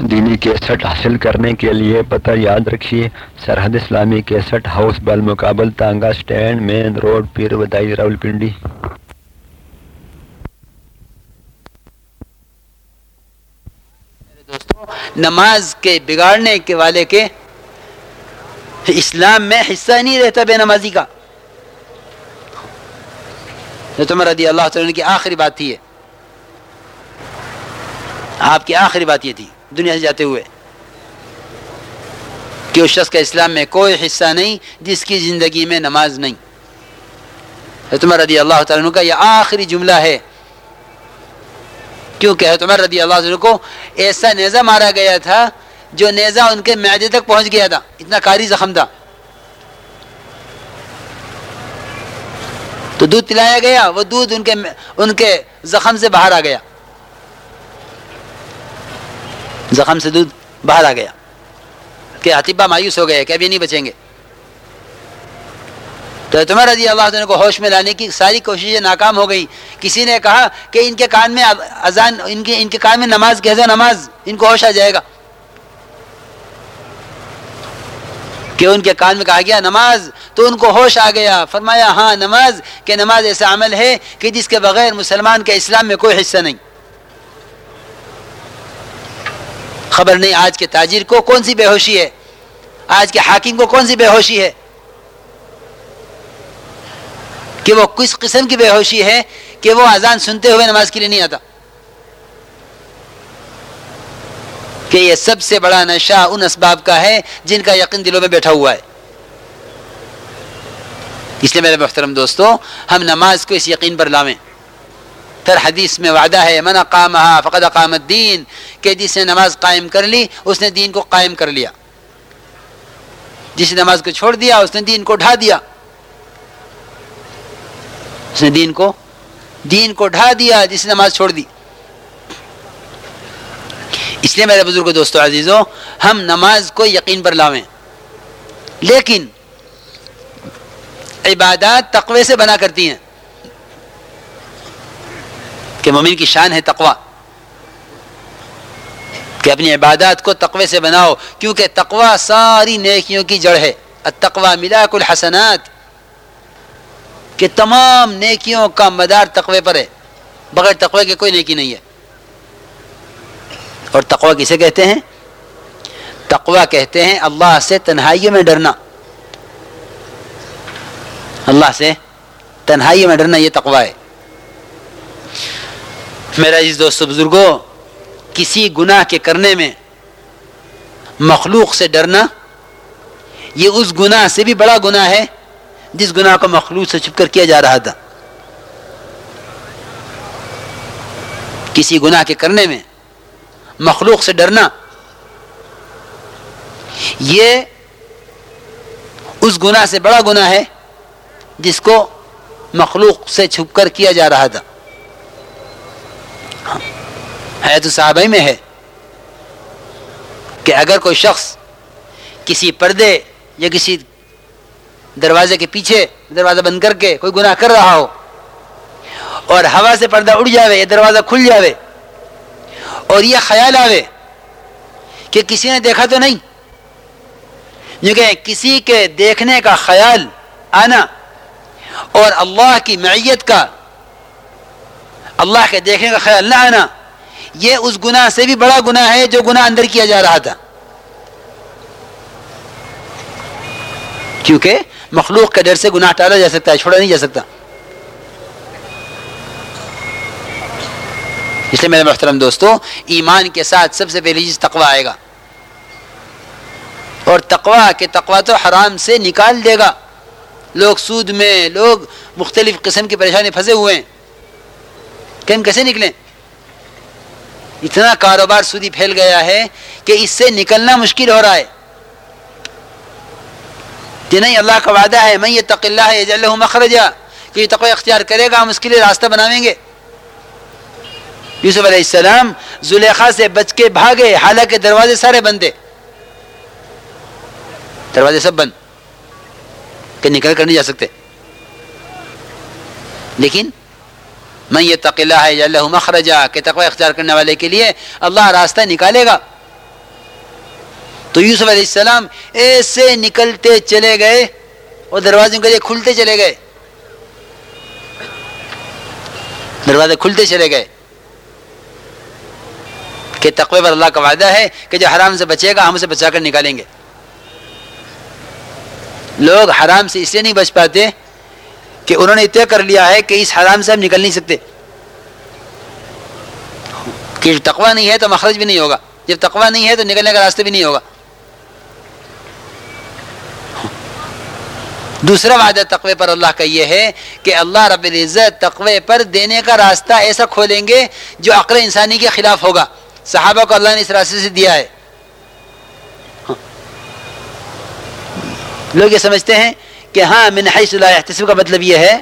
دینی کیسٹ حاصل کرنے کے لیے پتہ یاد رکھیے، سرحد اسلامی کیسٹ ہاؤس بل مقابل تانگا stand main road Pir Wadhai Rawalpindi نماز کے بگاڑنے کے والے کے اسلام میں حصہ نہیں رہتا بے نمازی کا۔ تمہارا رضی اللہ تعالیٰ کی آخری بات تھی آپ کی آخری بات یہ تھی۔ دنیا سے جاتے ہوئے کہ اس شخص کا اسلام میں کوئی حصہ نہیں جس کی زندگی میں نماز نہیں۔ تمہارا رضی اللہ تعالیٰ عنہ کا یہ آخری جملہ ہے۔ کیونکہ حضرت عمر رضی اللہ عنہ کو ایسا نیزہ مارا گیا تھا جو نیزہ ان کے معدے تک پہنچ گیا تھا۔ اتنا کاری زخم تھا۔ تو دودھ پلایا گیا، وہ دودھ ان کے ان کے زخم سے باہر آ گیا۔ زخم سے دودھ باہر آ گیا۔ کہ حتیبہ مایوس ہو گئے کہ ابھی نہیں بچیں گے۔ تو تمہر رضی اللہ عنہ کو ہوش میں لانے کی ساری کوششیں ناکام ہو گئی۔ کسی نے کہا کہ ان کے کان میں اذان، ان کے ان کے کان میں نماز کہہ دو نماز، ان کو ہوش آ جائے گا۔ کہ ان کے کان میں کہا گیا، نماز، تو ان کو ہوش آ گیا۔ فرمایا ہاں نماز، کہ نماز ایسا عمل ہے کہ جس کے بغیر مسلمان کے اسلام میں کوئی حصہ نہیں۔ خبر نہیں آج کے تاجر کو کون سی بے ہوشی ہے؟ آج کے حاکم کو کون سی بے ہوشی ہے؟ کہ وہ کس قسم کی بے ہوشی ہے کہ وہ اذان سنتے ہوئے نماز کے لیے نہیں آتا؟ کہ یہ سب سے بڑا نشہ ان اسباب کا ہے جن کا یقین دلوں میں بیٹھا ہوا ہے۔ اس لیے میرے محترم دوستو، ہم نماز کو اس یقین پر لاویں پھر حدیث میں وعدہ ہے، من اقامها فقد اقام الدین کہ جس نے نماز قائم کر لی، اس نے دین کو قائم کر لیا۔ جس نے نماز کو چھوڑ دیا، اس نے دین کو ڈھا دیا۔ اس نے دین کو دین کو ڈھا دیا، جس نے نماز چھوڑ دی۔ اس لیے میرے بزرگ دوستو عزیزو، ہم نماز کو یقین پر لاویں۔ لیکن عبادات تقوی سے بنا کرتی ہیں۔ کہ مومن کی شان ہے تقوی۔ کہ اپنی عبادات کو تقوی سے بناؤ، کیونکہ تقوی ساری نیکیوں کی جڑ ہے۔ التقوی ملاک الحسنات۔ کہ تمام نیکیوں کا مدار تقوی پر ہے۔ بغیر تقوی کے کوئی نیکی نہیں ہے۔ اور تقوی کسے کہتے ہیں؟ تقوی کہتے ہیں اللہ سے تنہائیوں میں ڈرنا۔ اللہ سے تنہائیوں میں ڈرنا یہ تقوی ہے۔ میرا اس دوست بزرگوں کسی گناہ کے کرنے میں مخلوق سے ڈرنا، یہ اس گناہ سے بھی بڑا گناہ ہے جس گناہ کو مخلوق سے چھپ کر کیا جا رہا تھا۔ کسی گناہ کے کرنے میں مخلوق سے ڈرنا، یہ اس گناہ سے بڑا گناہ ہے جس کو مخلوق سے چھپ کر کیا جا رہا تھا۔ ہے تو صحابہ میں ہے کہ اگر کوئی شخص کسی پردے یا کسی دروازے کے پیچھے دروازہ بند کر کے کوئی گناہ کر رہا ہو اور ہوا سے پردہ اڑ جاوے یا دروازہ کھل جاوے اور یہ خیال آوے کہ کسی نے دیکھا تو نہیں، کیونکہ کسی کے دیکھنے کا خیال آنا اور اللہ کی معیت کا اللہ کے دیکھنے کا خیال نہ آنا، یہ اس گناہ سے بھی بڑا گناہ ہے جو گناہ اندر کیا جا رہا تھا۔ کیونکہ مخلوق کے ڈر سے گناہ ٹالا جا سکتا ہے، چھوڑا نہیں جا سکتا۔ اس لیے میرے محترم دوستو، ایمان کے ساتھ سب سے پہلی چیز تقوی آئے گا۔ اور تقوی کہ تقوی تو حرام سے نکال دے گا۔ لوگ سود میں، لوگ مختلف قسم کی پریشانی، پھنسے ہوئے ہیں۔ کہ ہم کیسے نکلیں؟ اتنا کاروبار سودی پھیل گیا ہے کہ اس سے نکلنا مشکل ہو رہا ہے۔ کہ نہیں، اللہ کا وعدہ ہے میں یہ تق اللہ ہے اللہ مخرجا کہ یہ تقوی اختیار کرے گا، ہم اس کے لیے راستہ بناویں گے۔ یوسف علیہ السلام زلیخا سے بچ کے بھاگے، حالانکہ دروازے سارے بندے دروازے سب بند، کہ نکل کر نہیں جا سکتے۔ لیکن میں یہ تقلّہ ہے اللہ مخرجہ کہ تقوی اختیار کرنے والے کے لیے اللہ راستہ نکالے گا۔ تو یوسف علیہ السلام ایسے نکلتے چلے گئے اور دروازے کے لیے کھلتے چلے گئے۔ دروازے کھلتے چلے گئے کہ تقوی پر اللہ کا وعدہ ہے کہ جو حرام سے بچے گا، ہم اسے بچا کر نکالیں گے۔ لوگ حرام سے اس لیے نہیں بچ پاتے کہ انہوں نے طے کر لیا ہے کہ اس حرام سے ہم نکل نہیں سکتے۔ کہ تقوی نہیں ہے تو مخرج بھی نہیں ہوگا۔ جب تقوی نہیں ہے تو نکلنے کا راستے بھی نہیں ہوگا۔ دوسرا وعدہ تقوی پر اللہ کا یہ ہے کہ اللہ رب العزت تقوی پر دینے کا راستہ ایسا کھولیں گے جو عقل انسانی کے خلاف ہوگا۔ صحابہ کو اللہ نے اس راستے سے دیا ہے۔ ہاں۔ لوگ یہ سمجھتے ہیں کہ ہاں من حیث لا احتسب کا مطلب یہ ہے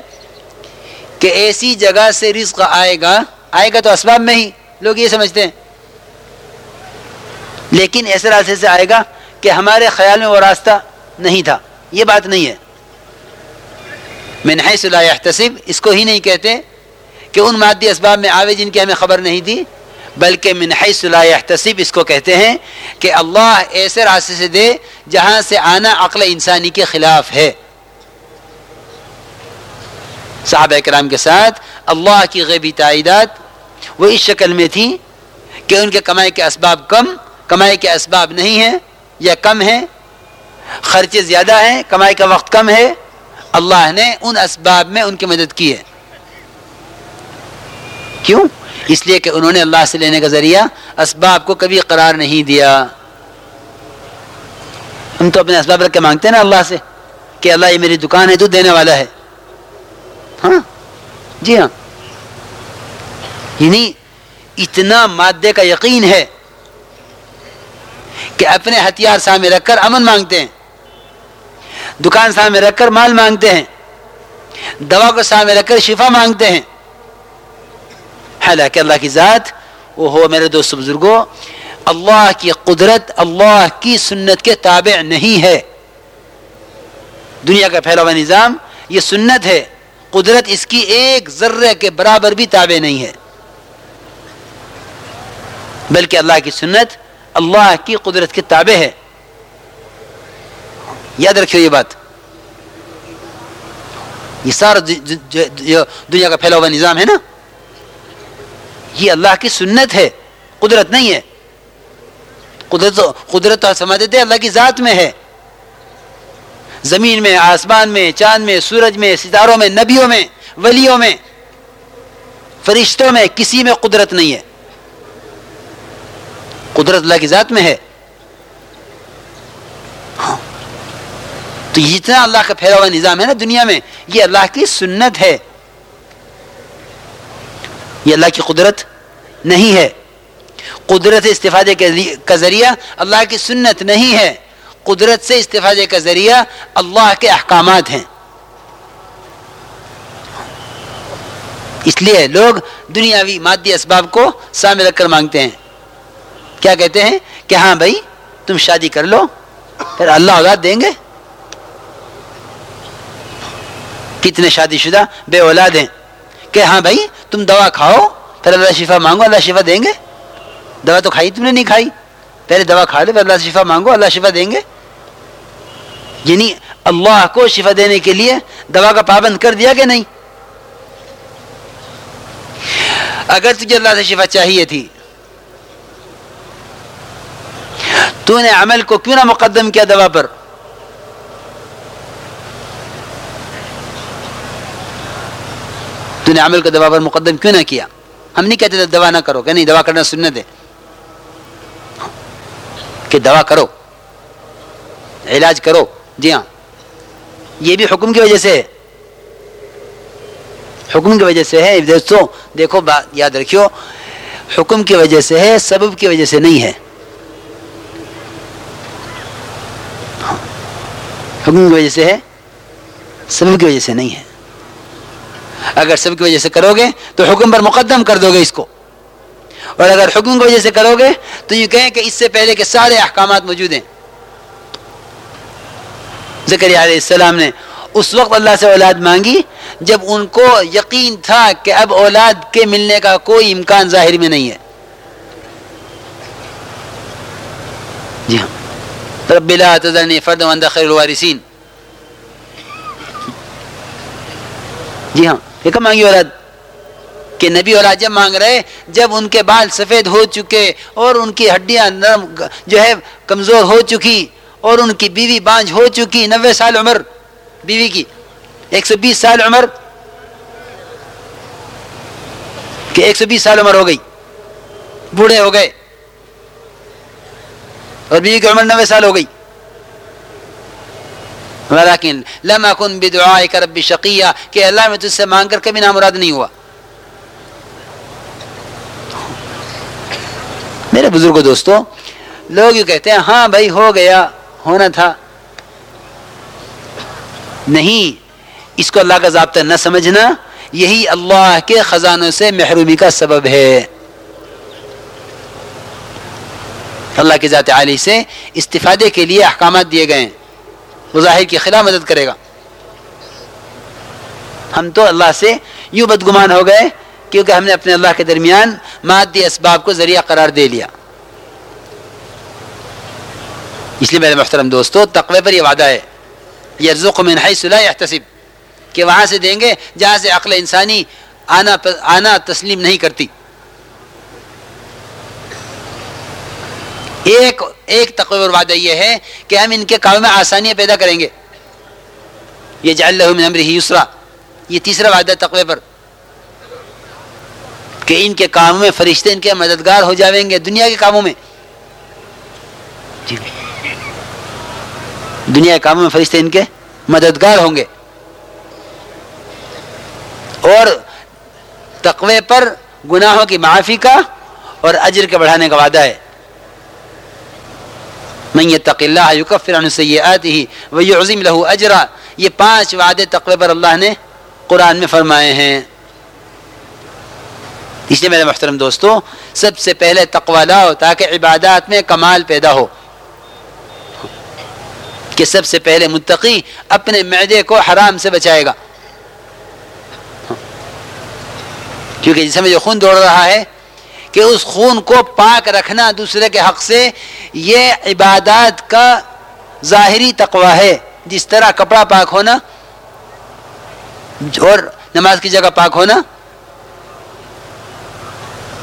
کہ ایسی جگہ سے رزق آئے گا آئے گا تو اسباب میں ہی، لوگ یہ سمجھتے ہیں۔ لیکن ایسے راستے سے آئے گا کہ ہمارے خیال میں وہ راستہ نہیں تھا۔ یہ بات نہیں ہے۔ من حیث لا احتسب اس کو ہی نہیں کہتے کہ ان مادی اسباب میں آوے جن کی ہمیں خبر نہیں تھی، بلکہ من حیث لا احتسب اس کو کہتے ہیں کہ اللہ ایسے راستے سے دے جہاں سے آنا عقل انسانی کے خلاف ہے۔ صحابہ کرام کے ساتھ، اللہ کی غیبی تائیدات وہ اس شکل میں تھی کہ ان کے کمائی کے اسباب کم، کمائی کے اسباب نہیں ہیں، یا کم ہیں، خرچے زیادہ ہیں، کمائی کا وقت کم ہے۔ اللہ نے ان اسباب میں ان کی مدد کی ہے۔ کیوں؟ اس لیے کہ انہوں نے اللہ سے لینے کا ذریعہ اسباب کو کبھی قرار نہیں دیا۔ ہم تو اپنے اسباب رکھ کے مانگتے ہیں نا اللہ سے کہ اللہ یہ میری دکان ہے، تو دینے والا ہے۔ ہاں؟ جی ہاں۔ یعنی اتنا مادے کا یقین ہے کہ اپنے ہتھیار سامنے رکھ کر امن مانگتے ہیں، دکان سامنے رکھ کر مال مانگتے ہیں، دوا کو سامنے رکھ کر شفا مانگتے ہیں۔ حالانکہ اللہ کی ذات، وہ ہو میرے دوست بزرگوں اللہ کی قدرت، اللہ کی سنت کے تابع نہیں ہے۔ دنیا کا پھیلا ہوا نظام یہ سنت ہے۔ قدرت اس کی ایک ذرے کے برابر بھی تابع نہیں ہے۔ بلکہ اللہ کی سنت اللہ کی قدرت کے تابع ہے۔ یاد رکھیے یہ بات۔ یہ سارا دنیا کا پھیلا ہوا نظام ہے نا۔ یہ اللہ کی سنت ہے، قدرت نہیں ہے۔ قدرت قدرت تو سمجھ دیتے اللہ کی ذات میں ہے۔ زمین میں، آسمان میں، چاند میں، سورج میں، ستاروں میں، نبیوں میں، ولیوں میں، فرشتوں میں، کسی میں قدرت نہیں ہے۔ قدرت اللہ کی ذات میں ہے۔ ہاں۔ تو جتنا اللہ کا پھیلا ہوا نظام ہے نا دنیا میں، یہ اللہ کی سنت ہے۔ یہ اللہ کی قدرت نہیں ہے۔ قدرت استفادے کا ذریعہ اللہ کی سنت نہیں ہے۔ قدرت سے استفادے کا ذریعہ اللہ کے احکامات ہیں۔ اس لیے لوگ دنیاوی مادی اسباب کو سامنے رکھ کر مانگتے ہیں۔ کیا کہتے ہیں؟ کہ ہاں بھائی، تم شادی کر لو، پھر اللہ اولاد دیں گے۔ کتنے شادی شدہ بے اولاد ہیں۔ کہ ہاں بھائی، تم دوا کھاؤ، پھر اللہ شفا مانگو، اللہ شفا دیں گے۔ دوا تو کھائی تم نے نہیں کھائی۔ پہلے دوا کھا لو، پھر اللہ شفا مانگو، اللہ شفا دیں گے۔ یعنی اللہ کو شفا دینے کے لیے دوا کا پابند کر دیا کہ نہیں؟ اگر تجھے اللہ سے شفا چاہیے تھی، تو نے عمل کو کیوں نہ مقدم کیا دوا پر؟ تو نے عمل کو دوا پر مقدم کیوں نہ کیا؟ ہم نہیں کہتے تھے دوا نہ کرو، کہ نہیں، دوا کرنا سنت ہے۔ کہ دوا کرو، علاج کرو۔ جی ہاں۔ یہ بھی حکم کی وجہ سے ہے۔ حکم کی وجہ سے ہے۔ دوستوں دیکھو بات یاد رکھیو۔ حکم کی وجہ سے ہے، سبب کی وجہ سے نہیں ہے۔ ہاں۔ حکم کی وجہ سے ہے، سبب کی وجہ سے نہیں ہے۔ اگر سب کی وجہ سے کرو گے تو حکم پر مقدم کر دو گے اس کو۔ اور اگر حکم کی وجہ سے کرو گے تو یہ کہیں کہ اس سے پہلے کے سارے احکامات موجود ہیں۔ ذکر علیہ السلام نے اس وقت اللہ سے اولاد مانگی جب ان کو یقین تھا کہ اب اولاد کے ملنے کا کوئی امکان ظاہر میں نہیں ہے۔ جی ہاں۔ رب لا تذرنی فرد وانت خیر الوارثین۔ جی ہاں۔ یہ کب مانگی اولاد؟ کہ نبی اولاد جب مانگ رہے، جب ان کے بال سفید ہو چکے اور ان کی ہڈیاں نرم جو ہے کمزور ہو چکی اور ان کی بیوی بانج ہو چکی نوے سال عمر۔ بیوی کی ایک سو بیس سال عمر۔ کہ ایک سو بیس سال عمر ہو گئی، بوڑھے ہو گئے۔ اور بیوی کی عمر نوے سال ہو گئی۔ لیکن لم اکن بدعائک رب شقیہ، کہ اللہ میں تجھ سے مانگ کر کبھی نامراد نہیں ہوا۔ میرے بزرگ دوستو، لوگ یہ کہتے ہیں ہاں بھائی ہو گیا۔ ہونا تھا۔ نہیں، اس کو اللہ کا ضابطہ نہ سمجھنا، یہی اللہ کے خزانوں سے محرومی کا سبب ہے۔ اللہ کی ذات عالی سے استفادے کے لیے احکامات دیے گئے۔ ہیں وہ ظاہر کی خلا مدد کرے گا۔ ہم تو اللہ سے یوں بدگمان ہو گئے کیونکہ ہم نے اپنے اللہ کے درمیان مادی اسباب کو ذریعہ قرار دے لیا۔ اس لیے میرے محترم دوستو، تقوی پر یہ وعدہ ہے۔ یرزق من حیث لا يحتسب کہ وہاں سے دیں گے جہاں سے عقل انسانی آنا آنا تسلیم نہیں کرتی۔ ایک ایک تقوی وعدہ یہ ہے کہ ہم ان کے کاموں میں آسانیاں پیدا کریں گے۔ یہ جعل له من امره یسرا۔ یہ تیسرا وعدہ تقوی پر۔ کہ ان کے کاموں میں فرشتے، ان کے مددگار ہو جاویں گے دنیا کے کاموں میں۔ جی دنیا کے کاموں میں فرشتے ان کے مددگار ہوں گے۔ اور تقوی پر گناہوں کی معافی کا اور اجر کے بڑھانے کا وعدہ ہے۔ من يتق اللہ یکفر عنہ سیئاته ویعظم له اجرا۔ یہ پانچ وعدے تقوی پر اللہ نے قرآن میں فرمائے ہیں۔ اس لیے میرے محترم دوستو، سب سے پہلے تقوی لاؤ تاکہ عبادات میں کمال پیدا ہو۔ کہ سب سے پہلے متقی اپنے معدے کو حرام سے بچائے گا۔ کیونکہ جس میں جو خون دوڑ رہا ہے کہ اس خون کو پاک رکھنا دوسرے کے حق سے، یہ عبادات کا ظاہری تقوی ہے۔ جس طرح کپڑا پاک ہونا اور نماز کی جگہ پاک ہونا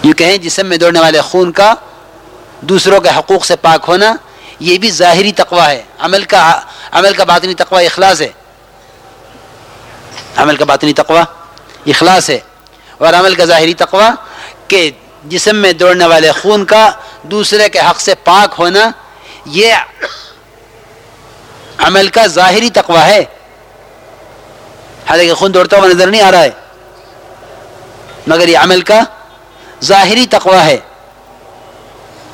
یہ کہیں جسم میں دوڑنے والے خون کا دوسروں کے حقوق سے پاک ہونا۔ یہ بھی ظاہری تقوی ہے۔ عمل کا عمل کا باطنی تقوی اخلاص ہے۔ عمل کا باطنی تقوی اخلاص ہے۔ اور عمل کا ظاہری تقوی کہ جسم میں دوڑنے والے خون کا دوسرے کے حق سے پاک ہونا، یہ عمل کا ظاہری تقوی ہے۔ حالانکہ خون دوڑتا ہوا نظر نہیں آ رہا ہے، مگر یہ عمل کا ظاہری تقوی ہے۔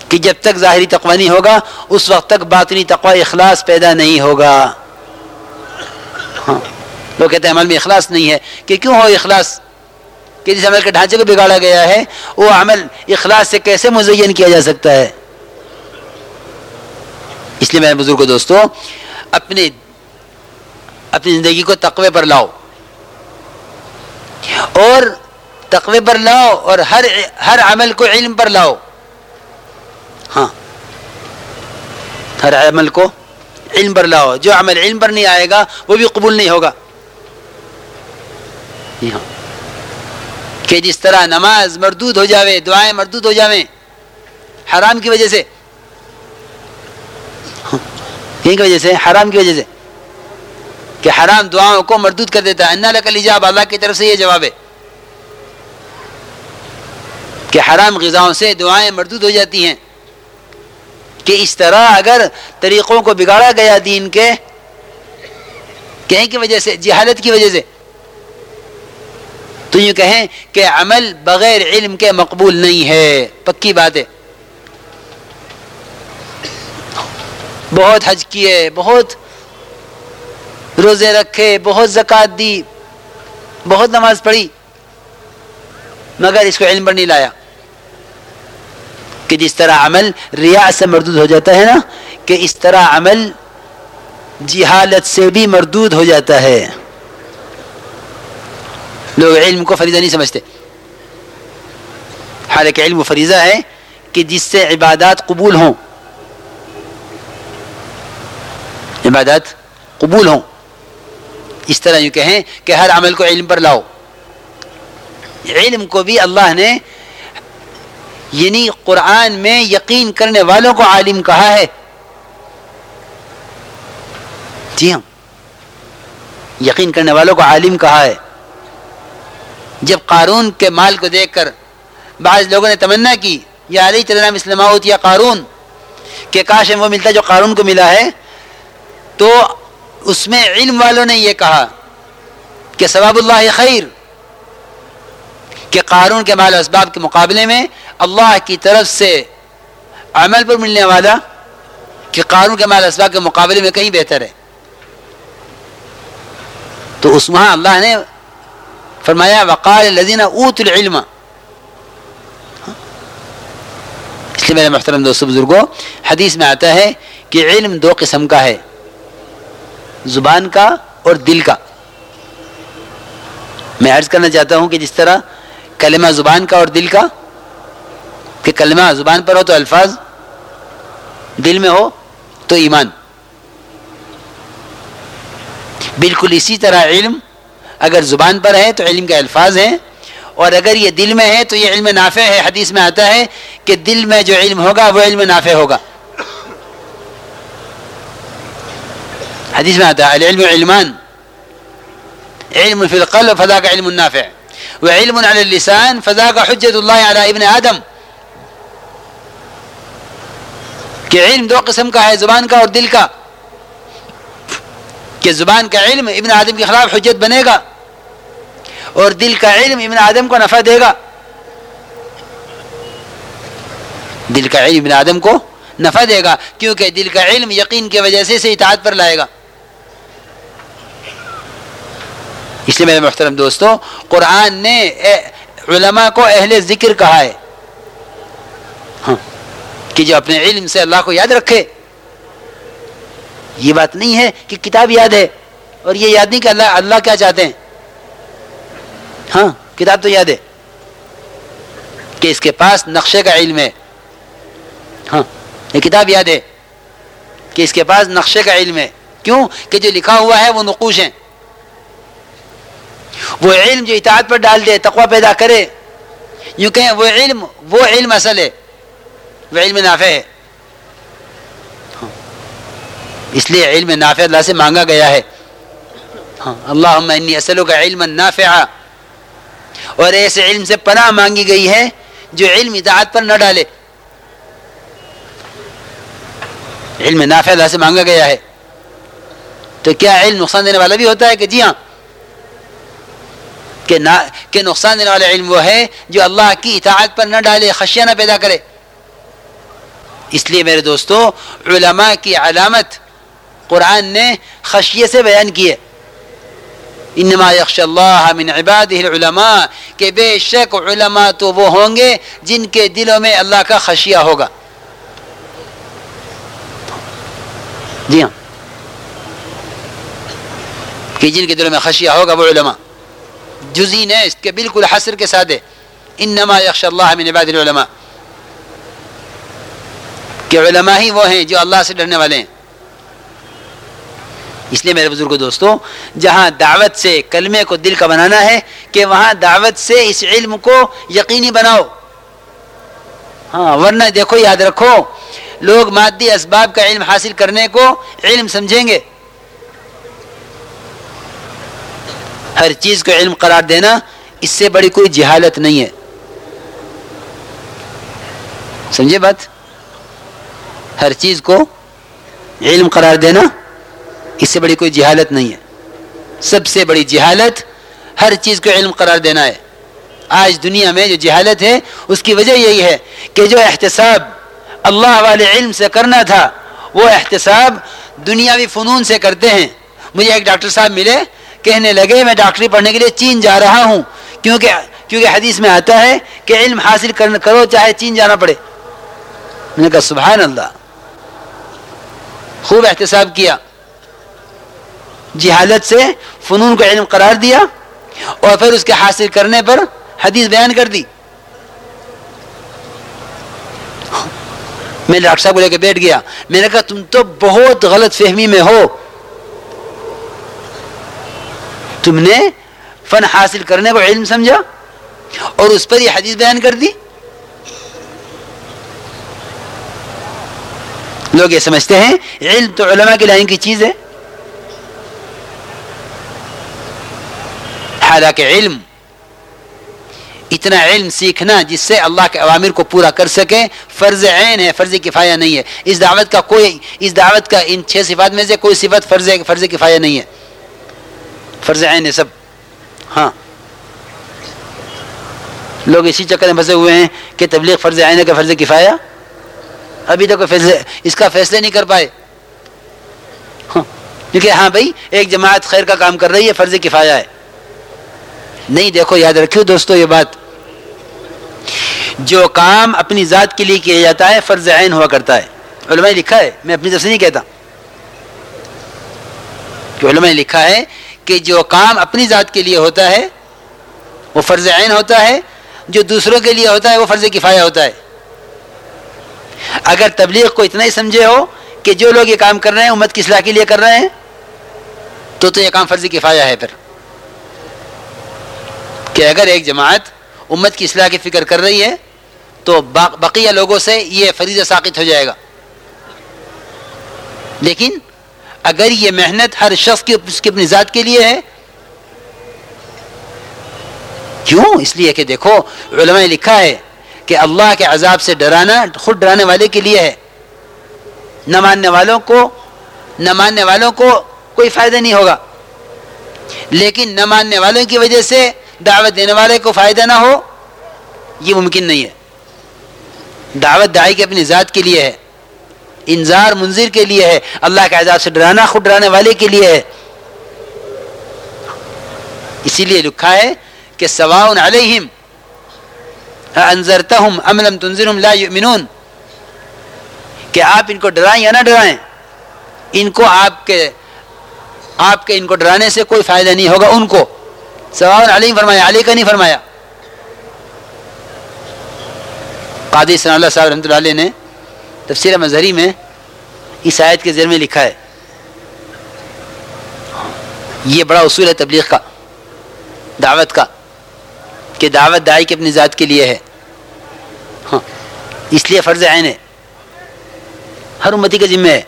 کہ جب تک ظاہری تقوی نہیں ہوگا، اس وقت تک باطنی تقوی اخلاص پیدا نہیں ہوگا۔ ہاں۔ لوگ کہتے ہیں عمل میں اخلاص نہیں ہے۔ کہ کیوں ہو اخلاص؟ کہ جس عمل کے ڈھانچے کو بگاڑا گیا ہے، وہ عمل اخلاص سے کیسے مزین کیا جا سکتا ہے؟ اس لیے میرے بزرگ دوستو، اپنے، اپنی زندگی کو تقوی پر لاؤ۔ اور تقوی پر لاؤ اور ہر ہر عمل کو علم پر لاؤ۔ ہاں ہر عمل کو علم پر لاؤ جو عمل علم پر نہیں آئے گا، وہ بھی قبول نہیں ہوگا. جی ہاں. کہ جس طرح نماز مردود ہو جاوے، دعائیں مردود ہو جاویں، حرام کی وجہ سے. ہاں. کی وجہ سے، حرام کی وجہ سے. کہ حرام دعاؤں کو مردود کر دیتا ہے. انا لک الجاب اللہ کی طرف سے یہ جواب ہے. کہ حرام غذاؤں سے دعائیں مردود ہو جاتی ہیں. کہ اس طرح اگر طریقوں کو بگاڑا گیا دین کے، کہیں کی وجہ سے؟ جہالت کی وجہ سے۔ تو یوں کہیں کہ عمل بغیر علم کے مقبول نہیں ہے۔ پکی بات ہے۔ بہت حج کیے، بہت روزے رکھے، بہت زکوٰۃ دی، بہت نماز پڑھی، مگر اس کو علم پر نہیں لایا۔ کہ جس طرح عمل ریا سے مردود ہو جاتا ہے نا، کہ اس طرح عمل جہالت سے بھی مردود ہو جاتا ہے۔ لوگ علم کو فریضہ نہیں سمجھتے۔ حالانکہ علم و فریضہ ہے کہ جس سے عبادات قبول ہوں۔ عبادت قبول ہوں۔ اس طرح یوں کہیں کہ ہر عمل کو علم پر لاؤ۔ علم کو بھی اللہ نے یعنی قرآن میں یقین کرنے والوں کو عالم کہا ہے۔ جی ہاں۔ یقین کرنے والوں کو عالم کہا ہے۔ جب قارون کے مال کو دیکھ کر بعض لوگوں نے تمنا کی، یا علی تلام اسلم یا قارون، کہ کاش وہ ملتا جو قارون کو ملا ہے۔ تو اس میں علم والوں نے یہ کہا کہ ثواب اللہ خیر، کہ قارون کے مال اسباب کے مقابلے میں اللہ کی طرف سے عمل پر ملنے والا کہ قارون کے مال اسباب کے مقابلے میں کہیں بہتر ہے؟ تو اس وہاں اللہ نے فرمایا، وقال الذين اوتوا العلم۔ اس لیے میرے محترم دوست بزرگوں حدیث میں آتا ہے کہ علم دو قسم کا ہے، زبان کا اور دل کا۔ میں عرض کرنا چاہتا ہوں کہ جس طرح کلمہ زبان کا اور دل کا کہ کلمہ زبان پر ہو تو الفاظ دل میں ہو تو ایمان۔ بالکل اسی طرح علم، اگر زبان پر ہے تو علم کے الفاظ ہیں، اور اگر یہ دل میں ہے تو یہ علم نافع ہے۔ حدیث میں آتا ہے کہ دل میں جو علم ہوگا وہ علم نافع ہوگا۔ حدیث میں آتا ہے، العلم علمان، علم فی القلب فضا کا علم نافع وعلم على اللسان فضا کا حجت اللہ علی ابن آدم۔ کہ علم دو قسم کا ہے، زبان کا اور دل کا۔ کہ زبان کا علم ابن آدم کے خلاف حجت بنے گا، اور دل کا علم ابن آدم کو نفع دے گا۔ دل کا علم ابن آدم کو نفع دے گا، کیونکہ دل کا علم یقین کی وجہ سے اطاعت پر لائے گا۔ اس لیے میرے محترم دوستو، قرآن نے علماء کو اہل ذکر کہا ہے۔ ہاں۔ کہ جو اپنے علم سے اللہ کو یاد رکھے۔ یہ بات نہیں ہے کہ کتاب یاد ہے اور یہ یاد نہیں کہ اللہ اللہ کیا چاہتے ہیں۔ ہاں کتاب تو یاد ہے کہ اس کے پاس نقشے کا علم ہے۔ ہاں یہ کتاب یاد ہے کہ اس کے پاس نقشے کا علم ہے۔ کیوں؟ کہ جو لکھا ہوا ہے وہ نقوش ہیں۔ وہ علم جو اطاعت پر ڈال دے، تقوی پیدا کرے۔ یوں کہیں وہ علم وہ علم اصل ہے۔ وہ علم نافع ہے۔ ہاں۔ اس لیے علم نافع اللہ سے مانگا گیا ہے۔ ہاں۔ اللہ انی اصل کا علم نافع اور ایسے علم سے پناہ مانگی گئی ہے جو علم اطاعت پر نہ ڈالے۔ علم نافع اللہ سے مانگا گیا ہے۔ تو کیا علم نقصان دینے والا بھی ہوتا ہے کہ جی ہاں؟ کہ کہ نقصان دینے والا علم وہ ہے جو اللہ کی اطاعت پر نہ ڈالے خشیہ نہ پیدا کرے۔ اس لیے میرے دوستو، علماء کی علامت قرآن نے خشیے سے بیان کیے انما یخش اللہ من عباده العلماء، کہ بے شک علماء تو وہ ہوں گے جن کے دلوں میں اللہ کا خشیہ ہوگا۔ جی ہاں۔ کہ جن کے دلوں میں خشیہ ہوگا وہ علماء۔ جزین ہے اس کے بالکل حسر کے ساتھ انما یخش اللہ من عباد العلماء۔ کہ علماء ہی وہ ہیں جو اللہ سے ڈرنے والے ہیں۔ اس لیے میرے بزرگ دوستوں جہاں دعوت سے کلمے کو دل کا بنانا ہے، کہ وہاں دعوت سے اس علم کو یقینی بناؤ۔ ہاں ورنہ دیکھو، یاد رکھو، لوگ مادی اسباب کا علم حاصل کرنے کو علم سمجھیں گے۔ ہر چیز کو علم قرار دینا اس سے بڑی کوئی جہالت نہیں ہے۔ سمجھے بات؟ ہر چیز کو علم قرار دینا، اس سے بڑی کوئی جہالت نہیں ہے۔ سب سے بڑی جہالت ہر چیز کو علم قرار دینا ہے۔ آج دنیا میں جو جہالت ہے، اس کی وجہ یہی ہے کہ جو احتساب اللہ والے علم سے کرنا تھا، وہ احتساب دنیاوی فنون سے کرتے ہیں۔ مجھے ایک ڈاکٹر صاحب ملے، کہنے لگے، میں ڈاکٹری پڑھنے کے لیے چین جا رہا ہوں، کیونکہ کیونکہ حدیث میں آتا ہے کہ علم حاصل کرو چاہے چین جانا پڑے۔ میں نے کہا، سبحان اللہ۔ خوب احتساب کیا۔ جہالت سے فنون کو علم قرار دیا اور پھر اس کے حاصل کرنے پر حدیث بیان کر دی۔ میں ڈاکٹر صاحب کو لے کے بیٹھ گیا۔ میں نے کہا، تم تو بہت غلط فہمی میں ہو۔ تم نے فن حاصل کرنے کو علم سمجھا اور اس پر یہ حدیث بیان کر دی۔ لوگ یہ سمجھتے ہیں، علم تو علماء کی لائن کی چیز ہے۔ حالانکہ علم، اتنا علم سیکھنا جس سے اللہ کے عوامر کو پورا کر سکے فرض عین ہے، فرض کفایہ نہیں ہے۔ اس دعوت کا کوئی، اس دعوت کا ان چھ صفات میں سے کوئی صفت فرض فرض کفایہ نہیں ہے۔ فرض عین ہے سب۔ ہاں۔ لوگ اسی چکر میں پھنسے ہوئے ہیں کہ تبلیغ فرض عین ہے کہ فرض کفایہ؟ ابھی تک فیصلے اس کا فیصلے نہیں کر پائے۔ ہاں۔ کیونکہ ہاں بھائی، ایک جماعت خیر کا کام کر رہی ہے، فرض کفایہ ہے۔ نہیں، دیکھو، یاد رکھو دوستو یہ بات۔ جو کام اپنی ذات کے لیے کیا جاتا ہے، فرض عین ہوا کرتا ہے۔ علماء نے لکھا ہے، میں اپنی طرف سے نہیں کہتا۔ کہ علماء نے لکھا ہے کہ جو کام اپنی ذات کے لیے ہوتا ہے، وہ فرض عین ہوتا ہے۔ جو دوسروں کے لیے ہوتا ہے، وہ فرض کفایہ ہوتا ہے۔ اگر تبلیغ کو اتنا ہی سمجھے ہو کہ جو لوگ یہ کام کر رہے ہیں، امت کی اصلاح کے لیے کر رہے ہیں، تو تو یہ کام فرض کفایہ ہے پھر۔ کہ اگر ایک جماعت امت کی اصلاح کی فکر کر رہی ہے، تو بقیہ لوگوں سے یہ فریضہ ساقط ہو جائے گا۔ لیکن اگر یہ محنت ہر شخص کی، اس کی اپنی ذات کے لیے ہے، کیوں؟ اس لیے کہ دیکھو، علماء نے لکھا ہے کہ اللہ کے عذاب سے ڈرانا خود ڈرانے والے کے لیے ہے۔ نہ ماننے والوں کو، نہ ماننے والوں کو کوئی فائدہ نہیں ہوگا۔ لیکن نہ ماننے والوں کی وجہ سے دعوت دینے والے کو فائدہ نہ ہو، یہ ممکن نہیں ہے۔ دعوت دائی کے اپنی ذات کے لیے ہے، انذار منظر کے لیے ہے، اللہ کے عذاب سے ڈرانا خود ڈرانے والے کے لیے ہے۔ اسی لیے لکھا ہے کہ سواؤن علیہم انذرتہم ام لم تنذرہم لا یؤمنون کہ آپ ان کو ڈرائیں یا نہ ڈرائیں، ان کو آپ کے آپ کے ان کو ڈرانے سے کوئی فائدہ نہیں ہوگا ان کو۔ سواؤن علیہ فرمایا، علی کا نہیں فرمایا۔ قادی صلی اللہ صاحب رحمۃ اللہ علیہ نے تفسیر مظہری میں اس آیت کے ذریعے میں لکھا ہے۔ یہ بڑا اصول ہے تبلیغ کا، دعوت کا، کہ دعوت دائی کی اپنی ذات کے لیے ہے۔ اس لیے فرض عین ہے۔ ہر امتی کا ذمہ ہے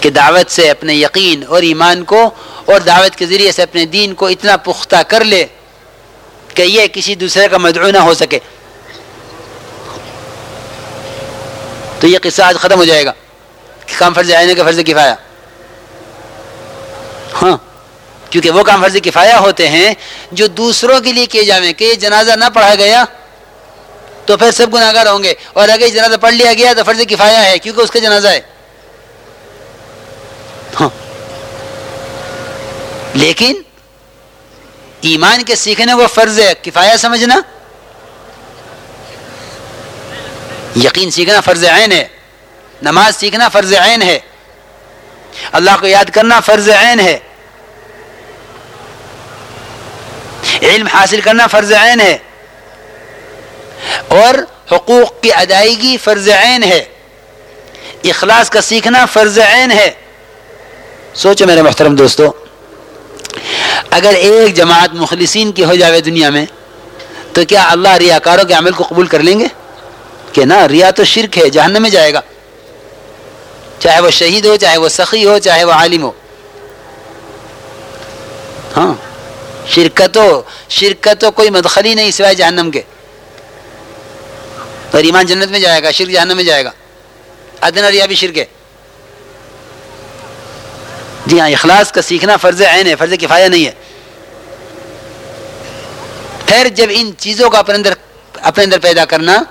کہ دعوت سے اپنے یقین اور ایمان کو اور دعوت کے ذریعے سے اپنے دین کو اتنا پختہ کر لے کہ یہ کسی دوسرے کا مدعو نہ ہو سکے۔ تو یہ قصہ آج ختم ہو جائے گا کہ کام فرض آئنے کا فرض کفایا ہاں کیونکہ وہ کام فرض کفایہ ہوتے ہیں جو دوسروں کے لیے کیے جائیں کہ یہ جنازہ نہ پڑھا گیا تو پھر سب گناہ گار ہوں گے۔ اور اگر جنازہ پڑھ لیا گیا تو فرض کفایہ ہے، کیونکہ اس کا جنازہ ہے۔ ہاں۔ لیکن ایمان کے سیکھنے کو فرض ہے، کفایہ سمجھنا۔ یقین سیکھنا فرض عین ہے۔ نماز سیکھنا فرض عین ہے۔ اللہ کو یاد کرنا فرض عین ہے۔ علم حاصل کرنا فرض عین ہے۔ اور حقوق کی ادائیگی فرض عین ہے۔ اخلاص کا سیکھنا فرض عین ہے۔ سوچو میرے محترم دوستو، اگر ایک جماعت مخلصین کی ہو جاوے دنیا میں، تو کیا اللہ ریاکاروں کے عمل کو قبول کر لیں گے؟ کہ نہ، ریا تو شرک ہے، جہنم میں جائے گا۔ چاہے وہ شہید ہو، چاہے وہ سخی ہو، چاہے وہ عالم ہو۔ ہاں شرکت ہو شرکت ہو کوئی مدخلی نہیں سوائے جہنم کے۔ اور ایمان جنت میں جائے گا، شرک جہنم میں جائے گا۔ ادنا ریا بھی شرک ہے۔ جی ہاں اخلاص کا سیکھنا فرض عین ہے، فرض کفایہ نہیں ہے۔ پھر جب ان چیزوں کا اپنے اندر اپنے اندر پیدا کرنا،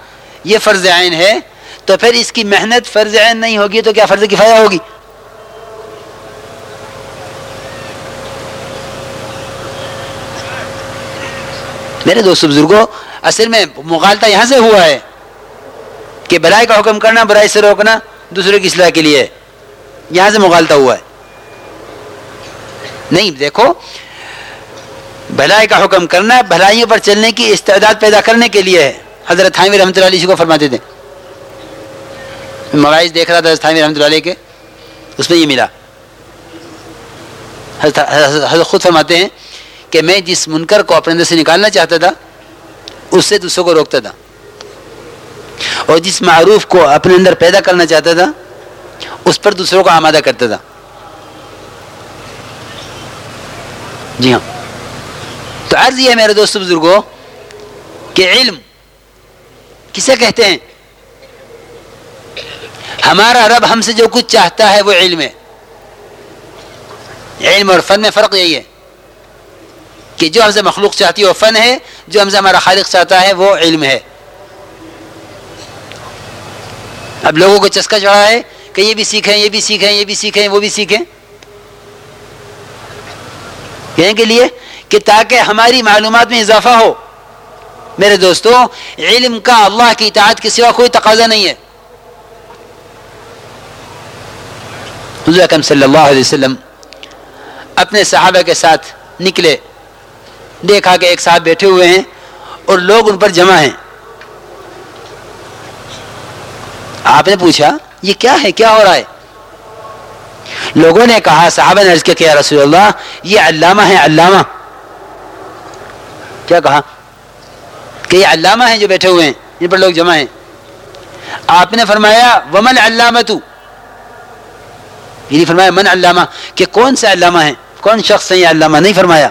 یہ فرض عین ہے، تو پھر اس کی محنت فرض عین نہیں ہوگی تو کیا فرض کفایہ ہوگی؟ میرے دوست بزرگوں، اصل میں مغالطہ یہاں سے ہوا ہے۔ کہ برائی کا حکم کرنا، برائی سے روکنا دوسرے کی اصلاح کے لیے یہاں سے مغالطہ ہوا ہے۔ نہیں، دیکھو بھلائی کا حکم کرنا بھلائیوں پر چلنے کی استعداد پیدا کرنے کے لیے ہے۔ حضرت حامد رحمۃ اللہ علیہ کو فرماتے تھے۔ مواعث دیکھ رہا تھا حضرت حامد رحمۃ اللہ علیہ کے، اس میں یہ ملا۔ حضرت خود فرماتے ہیں کہ میں جس منکر کو اپنے اندر سے نکالنا چاہتا تھا، اس سے دوسروں کو روکتا تھا۔ اور جس معروف کو اپنے اندر پیدا کرنا چاہتا تھا، اس پر دوسروں کو آمادہ کرتا تھا۔ جی ہاں۔ تو عرض یہ ہے میرے دوست بزرگوں کہ علم کسے کہتے ہیں؟ ہمارا رب ہم سے جو کچھ چاہتا ہے وہ علم ہے۔ علم اور فن میں فرق یہی ہے کہ جو ہم سے مخلوق چاہتی ہے وہ فن ہے، جو ہم سے ہمارا خالق چاہتا ہے وہ علم ہے۔ اب لوگوں کو چسکا چڑھا ہے کہ یہ بھی سیکھیں، یہ بھی سیکھیں، یہ بھی سیکھیں، وہ بھی سیکھیں۔ یعنی کہنے کے لیے کہ تاکہ ہماری معلومات میں اضافہ ہو۔ میرے دوستو، علم کا اللہ کی اطاعت کے سوا کوئی تقاضا نہیں ہے۔ حضور اکرم صلی اللہ علیہ وسلم اپنے صحابہ کے ساتھ نکلے۔ دیکھا کہ ایک ساتھ بیٹھے ہوئے ہیں اور لوگ ان پر جمع ہیں۔ آپ نے پوچھا، یہ کیا ہے؟ کیا ہو رہا ہے؟ لوگوں نے کہا، صحابہ نے عرض کیا کہ رسول اللہ، یہ علامہ ہے، علامہ۔ کیا کہا؟ کہ یہ علامہ ہیں جو بیٹھے ہوئے ہیں جن پر لوگ جمع ہیں۔ آپ نے فرمایا، ومن علامہ تو یعنی فرمایا، من علامہ، کہ کون سے علامہ ہیں کون شخص ہیں یہ علامہ؟ نہیں فرمایا۔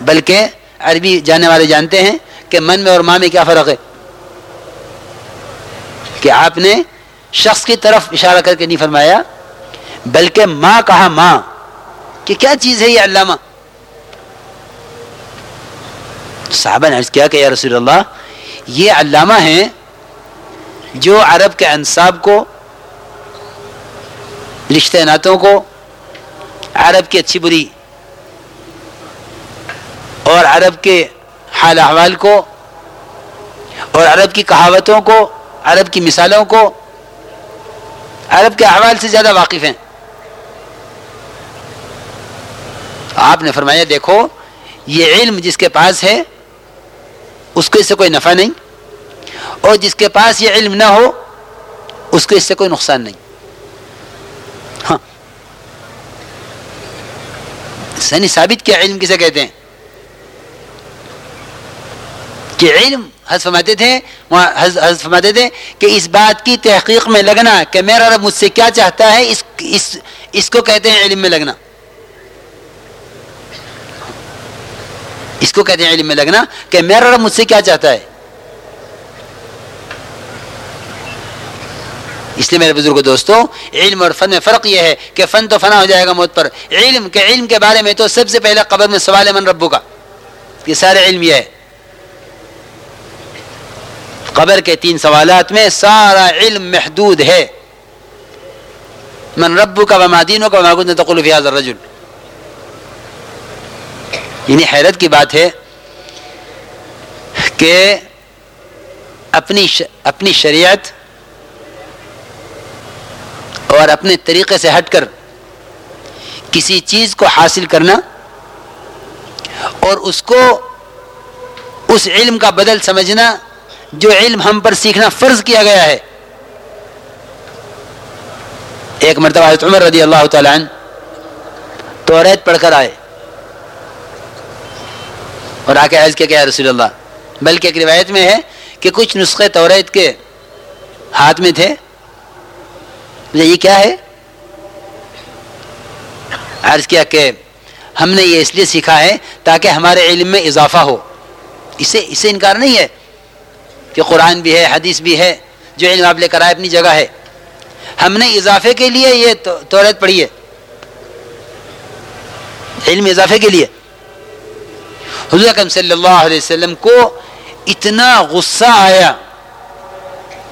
بلکہ عربی جانے والے جانتے ہیں کہ من میں اور ماں میں کیا فرق ہے۔ کہ آپ نے شخص کی طرف اشارہ کر کے نہیں فرمایا، بلکہ ماں کہا ماں، کہ کیا چیز ہے یہ علامہ؟ صحابہ نے عرض کیا کہ یا رسول اللہ، یہ علامہ ہیں جو عرب کے انصاب کو رشتے ناتوں کو، عرب کی اچھی بری اور عرب کے حال احوال کو، اور عرب کی کہاوتوں کو عرب کی مثالوں کو عرب کے احوال سے زیادہ واقف ہیں۔ آپ نے فرمایا، دیکھو، یہ علم جس کے پاس ہے، اس کو اس سے کوئی نفع نہیں۔ اور جس کے پاس یہ علم نہ ہو، اس کو اس سے کوئی نقصان نہیں۔ ہاں۔ سنی، ثابت کیا علم کسے کہتے ہیں؟ کہ علم حضرت فرماتے تھے حضرت فرماتے تھے کہ اس بات کی تحقیق میں لگنا کہ میرا رب مجھ سے کیا چاہتا ہے اس اس, اس کو کہتے ہیں علم میں لگنا۔ اس کو کہتے ہیں علم میں لگنا کہ میرا رب مجھ سے کیا چاہتا ہے۔ اس لیے میرے بزرگ دوستوں علم اور فن میں فرق یہ ہے کہ فن تو فنا ہو جائے گا موت پر علم کے علم کے بارے میں تو سب سے پہلے قبر میں سوال ہے من ربو کا یہ سارے علم یہ ہے۔ قبر کے تین سوالات میں سارا علم محدود ہے۔ من ربو کا وما دینوں کا وما كنت تقول الرجل۔ یعنی حیرت کی بات ہے کہ اپنی اپنی شریعت اور اپنے طریقے سے ہٹ کر کسی چیز کو حاصل کرنا اور اس کو اس علم کا بدل سمجھنا جو علم ہم پر سیکھنا فرض کیا گیا ہے۔ ایک مرتبہ حضرت عمر رضی اللہ تعالیٰ عنہ توریت پڑھ کر آئے۔ اور آ کے عرض کیا کہ رسول اللہ، بلکہ ایک روایت میں ہے کہ کچھ نسخے توریت کے ہاتھ میں تھے۔ یہ کیا ہے؟ عرض کیا کہ ہم نے یہ اس لیے سیکھا ہے تاکہ ہمارے علم میں اضافہ ہو۔ اسے اسے انکار نہیں ہے۔ کہ قرآن بھی ہے، حدیث بھی ہے، جو علم آپ لے کر آئے، اپنی جگہ ہے۔ ہم نے اضافے کے لیے یہ توریت پڑھی ہے۔ علم اضافے کے لیے۔ حضور اکرم صلی اللہ علیہ وسلم کو اتنا غصہ آیا،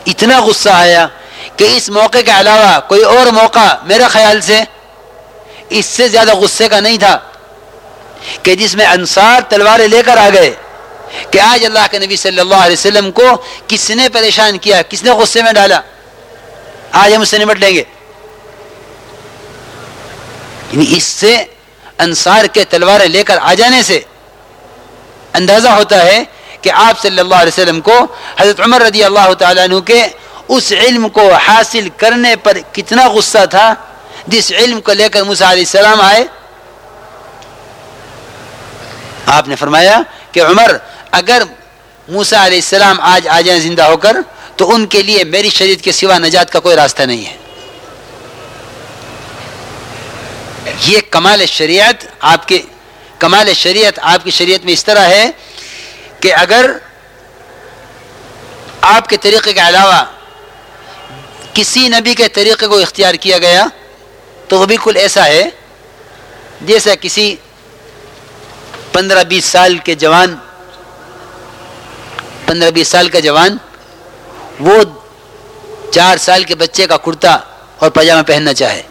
اتنا غصہ آیا کہ اس موقع کے علاوہ کوئی اور موقع میرے خیال سے اس سے زیادہ غصے کا نہیں تھا کہ جس میں انصار تلواریں لے کر آ گئے۔ کہ آج اللہ کے نبی صلی اللہ علیہ وسلم کو کس نے پریشان کیا، کس نے غصے میں ڈالا؟ آج ہم اس سے نمٹ لیں گے۔ یعنی اس سے انصار کے تلواریں لے کر آ جانے سے اندازہ ہوتا ہے کہ آپ صلی اللہ علیہ وسلم کو حضرت عمر رضی اللہ تعالیٰ عنہ کے اس علم کو حاصل کرنے پر کتنا غصہ تھا، جس علم کو لے کر موسیٰ علیہ السلام آئے۔ آپ نے فرمایا کہ عمر اگر موسا علیہ السلام آج آ جائیں زندہ ہو کر، تو ان کے لیے میری شریعت کے سوا نجات کا کوئی راستہ نہیں ہے۔ یہ کمال شریعت آپ کے، کمال شریعت آپ کی شریعت میں اس طرح ہے کہ اگر آپ کے طریقے کے علاوہ کسی نبی کے طریقے کو اختیار کیا گیا، تو وہ بالکل ایسا ہے جیسا کسی پندرہ بیس سال کے جوان پندرہ بیس سال کا جوان، وہ چار سال کے بچے کا کرتا اور پاجامہ پہننا چاہے۔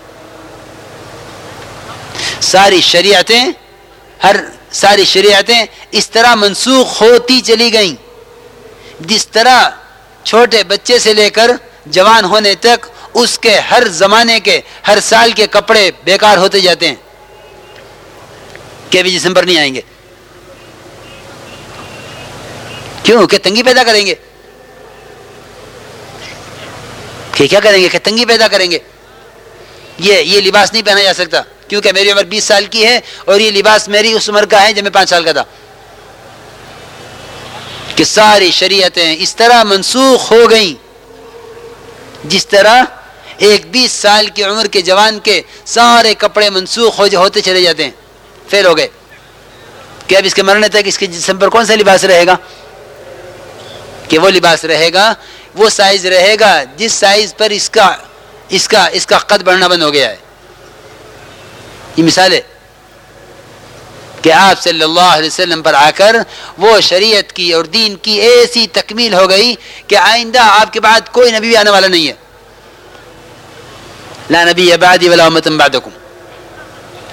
ساری شریعتیں، ہر ساری شریعتیں اس طرح منسوخ ہوتی چلی گئیں۔ جس طرح چھوٹے بچے سے لے کر جوان ہونے تک اس کے ہر زمانے کے، ہر سال کے کپڑے بیکار ہوتے جاتے ہیں۔ کہ ابھی جسم پر نہیں آئیں گے۔ کیوں؟ کہ تنگی پیدا کریں گے۔ کہ کیا کریں گے؟ کہ تنگی پیدا کریں گے۔ یہ یہ لباس نہیں پہنا جا سکتا۔ کیونکہ میری عمر بیس سال کی ہے اور یہ لباس میری اس عمر کا ہے جب میں پانچ سال کا تھا۔ کہ ساری شریعتیں اس طرح منسوخ ہو گئیں۔ جس طرح ایک بیس سال کی عمر کے جوان کے سارے کپڑے منسوخ ہو ہوتے چلے جاتے ہیں۔ فیل ہو گئے۔ کہ اب اس کے مرنے تک اس کے جسم پر کون سا لباس رہے گا؟ کہ وہ لباس رہے گا، وہ سائز رہے گا، جس سائز پر اس کا اس کا اس کا قد بڑھنا بند ہو گیا ہے۔ یہ مثال ہے کہ آپ صلی اللہ علیہ وسلم پر آ کر وہ شریعت کی اور دین کی ایسی تکمیل ہو گئی کہ آئندہ آپ کے بعد کوئی نبی آنے والا نہیں ہے۔ لا نبی بعدی ولا امت بعدکم۔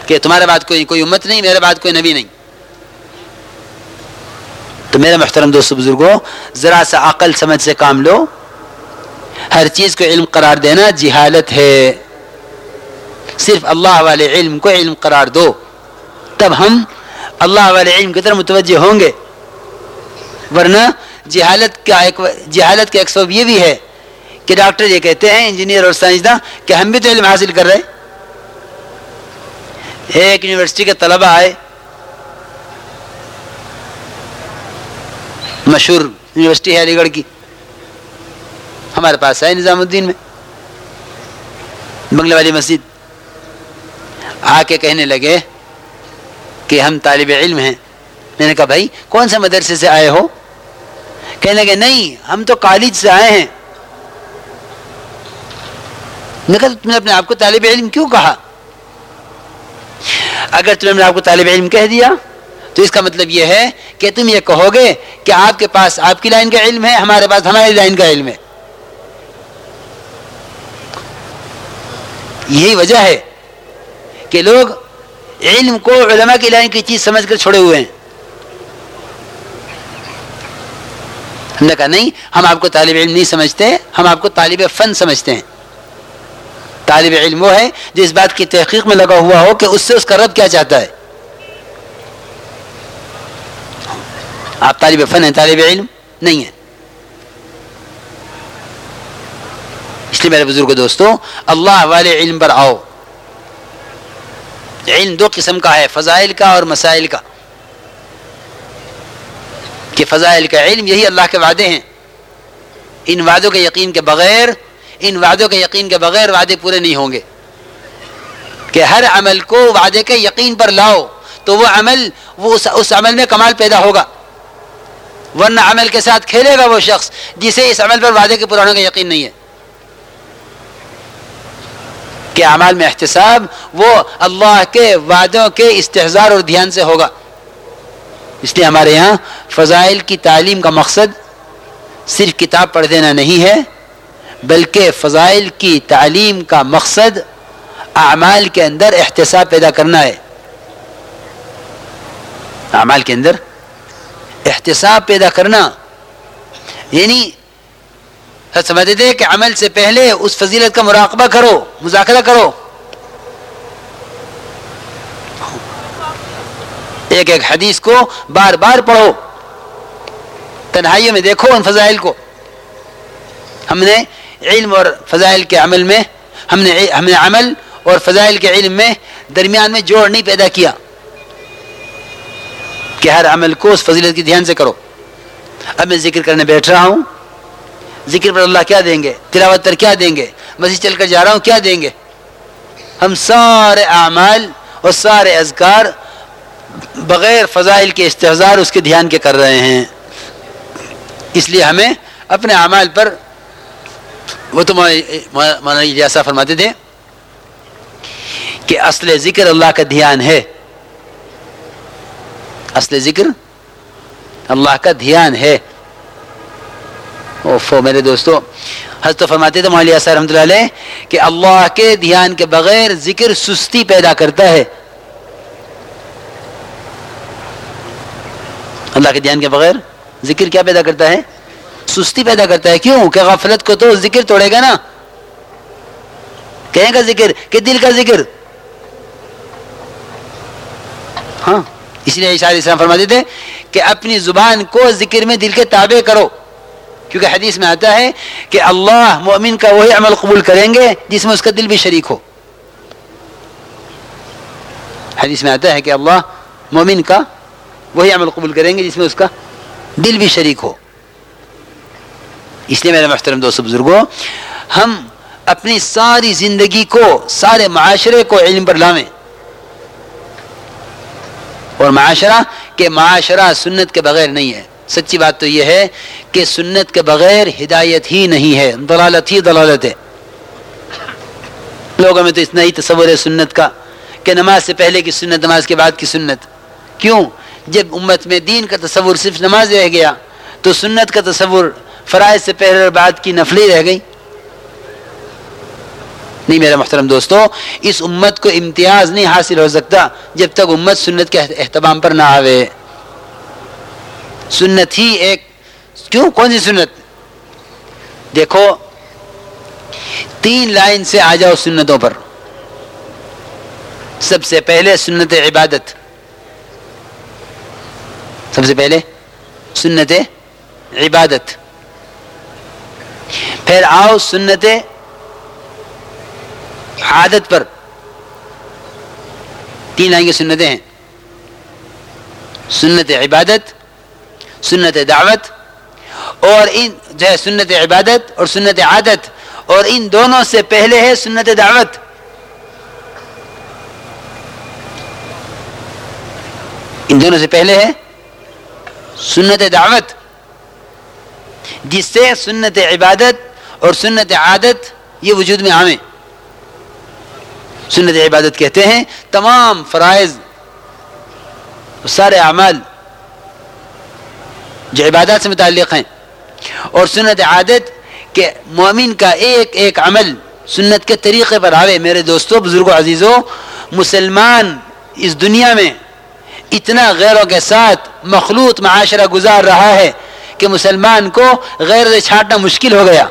کہ تمہارے بعد کوئی کوئی امت نہیں، میرے بعد کوئی نبی نہیں۔ تو میرے محترم دوست بزرگوں، ذرا سا عقل سمجھ سے کام لو۔ ہر چیز کو علم قرار دینا جہالت ہے۔ صرف اللہ والے علم کو علم قرار دو۔ تب ہم اللہ والے علم کی طرف متوجہ ہوں گے۔ ورنہ جہالت کا ایک جہالت کا ایک سبب یہ بھی ہے کہ ڈاکٹر یہ کہتے ہیں، انجینئر اور سائنسداں، کہ ہم بھی تو علم حاصل کر رہے ایک یونیورسٹی کے طلبہ آئے۔ مشہور یونیورسٹی ہے علی گڑھ کی۔ ہمارے پاس ہے نظام الدین میں۔ بنگلے والی مسجد۔ آ کے کہنے لگے کہ ہم طالب علم ہیں۔ میں نے کہا، بھائی، کون سے مدرسے سے آئے ہو؟ کہنے لگے، نہیں، ہم تو کالج سے آئے ہیں۔ میں کہا تم نے اپنے آپ کو طالب علم کیوں کہا؟ اگر تم نے آپ کو طالب علم کہہ دیا تو اس کا مطلب یہ ہے کہ تم یہ کہو گے کہ آپ کے پاس آپ کی لائن کا علم ہے، ہمارے پاس ہماری لائن کا علم ہے۔ یہی وجہ ہے کہ لوگ علم کو علماء کی لائن کی چیز سمجھ کر چھوڑے ہوئے ہیں۔ ہم نے کہا، نہیں، ہم آپ کو طالب علم نہیں سمجھتے، ہم آپ کو طالب فن سمجھتے ہیں۔ طالب علم وہ ہے، جو اس بات کی تحقیق میں لگا ہوا ہو کہ اس سے اس کا رب کیا چاہتا ہے۔ آپ طالب فن ہیں، طالب علم نہیں ہیں۔ اس لیے میرے بزرگ دوستوں اللہ والے علم پر آؤ۔ علم دو قسم کا ہے، فضائل کا اور مسائل کا۔ کہ فضائل کا علم، یہی اللہ کے وعدے ہیں۔ ان وعدوں کے یقین کے بغیر، ان وعدوں کے یقین کے بغیر وعدے پورے نہیں ہوں گے۔ کہ ہر عمل کو وعدے کے یقین پر لاؤ، تو وہ عمل، وہ اس عمل میں کمال پیدا ہوگا۔ ورنہ عمل کے ساتھ کھیلے گا وہ شخص، جسے اس عمل پر وعدے کے پرانے کا یقین نہیں ہے۔ کہ اعمال میں احتساب وہ اللہ کے وعدوں کے استحصار اور دھیان سے ہوگا۔ اس لیے ہمارے یہاں فضائل کی تعلیم کا مقصد صرف کتاب پڑھ دینا نہیں ہے، بلکہ فضائل کی تعلیم کا مقصد اعمال کے اندر احتساب پیدا کرنا ہے۔ اعمال کے اندر احتساب پیدا کرنا۔ یعنی سمجھتے تھے کہ عمل سے پہلے اس فضیلت کا مراقبہ کرو، مذاکرہ کرو۔ ایک ایک حدیث کو بار بار پڑھو۔ تنہائیوں میں دیکھو ان فضائل کو۔ ہم نے علم اور فضائل کے عمل میں، ہم نے ہم نے عمل اور فضائل کے علم میں درمیان میں جوڑ نہیں پیدا کیا۔ کہ ہر عمل کو اس فضیلت کی دھیان سے کرو اب میں ذکر کرنے بیٹھ رہا ہوں ذکر پر اللہ کیا دیں گے تلاوت پر کیا دیں گے مسجد چل کر جا رہا ہوں کیا دیں گے ہم سارے اعمال اور سارے اذکار بغیر فضائل کے استحصار اس کے دھیان کے کر رہے ہیں اس لیے ہمیں اپنے اعمال پر وہ تو مولانا الیاسا فرماتے تھے کہ اصل ذکر اللہ کا دھیان ہے اصل ذکر اللہ کا دھیان ہے۔ اوفو، میرے دوستو، حضرت فرماتے تھے مولانا الیاسا رحمۃ اللہ علیہ کہ اللہ کے دھیان کے بغیر ذکر سستی پیدا کرتا ہے۔ اللہ کے دھیان کے بغیر ذکر کیا پیدا کرتا ہے؟ سستی پیدا کرتا ہے۔ کیوں؟ کہ غفلت کو تو ذکر توڑے گا نا۔ کہیں کا ذکر؟ کہ دل کا ذکر؟ ہاں۔ اس لیے اشار اسلام فرماتے تھے کہ اپنی زبان کو ذکر میں دل کے تابع کرو۔ کیونکہ حدیث میں آتا ہے کہ اللہ مومن کا وہی عمل قبول کریں گے جس میں اس کا دل بھی شریک ہو۔ حدیث میں آتا ہے کہ اللہ مومن کا وہی عمل قبول کریں گے جس میں اس کا دل بھی شریک ہو۔ اس لیے میرے محترم دوست بزرگوں ہم اپنی ساری زندگی کو، سارے معاشرے کو علم پر لاویں اور معاشرہ کہ معاشرہ سنت کے بغیر نہیں ہے۔ سچی بات تو یہ ہے کہ سنت کے بغیر ہدایت ہی نہیں ہے۔ دلالت ہی دلالت ہے۔ لوگوں میں تو اتنا ہی تصور ہے سنت کا کہ نماز سے پہلے کی سنت، نماز کے بعد کی سنت۔ کیوں؟ جب امت میں دین کا تصور صرف نماز رہ گیا تو سنت کا تصور فرائض سے پہلے اور بعد کی نفلی رہ گئی نہیں میرا محترم دوستو، اس امت کو امتیاز نہیں حاصل ہو سکتا جب تک امت سنت کے اہتمام پر نہ آوے۔ سنت ہی ایک، کیوں؟ کون سی سنت؟ دیکھو، تین لائن سے آ جاؤ سنتوں پر۔ سب سے پہلے سنت عبادت۔ سب سے پہلے سنت عبادت۔ پھر آؤ سنت عادت پر تین لائن کی سنتیں ہیں۔ سنت عبادت، سنت دعوت، اور ان جو ہے سنت عبادت اور سنت عادت، اور ان دونوں سے پہلے ہے سنت دعوت۔ ان دونوں سے پہلے ہے سنت دعوت۔ جس سے سنت عبادت اور سنت عادت یہ وجود میں عام سنت عبادت کہتے ہیں، تمام فرائض، سارے اعمال جو عبادات سے متعلق ہیں۔ اور سنت عادت کہ مومن کا ایک ایک عمل سنت کے طریقے پر آوے۔ میرے دوستوں بزرگوں عزیزوں مسلمان اس دنیا میں اتنا غیروں کے ساتھ مخلوط معاشرہ گزار رہا ہے کہ مسلمان کو غیر سے چھانٹنا مشکل ہو گیا۔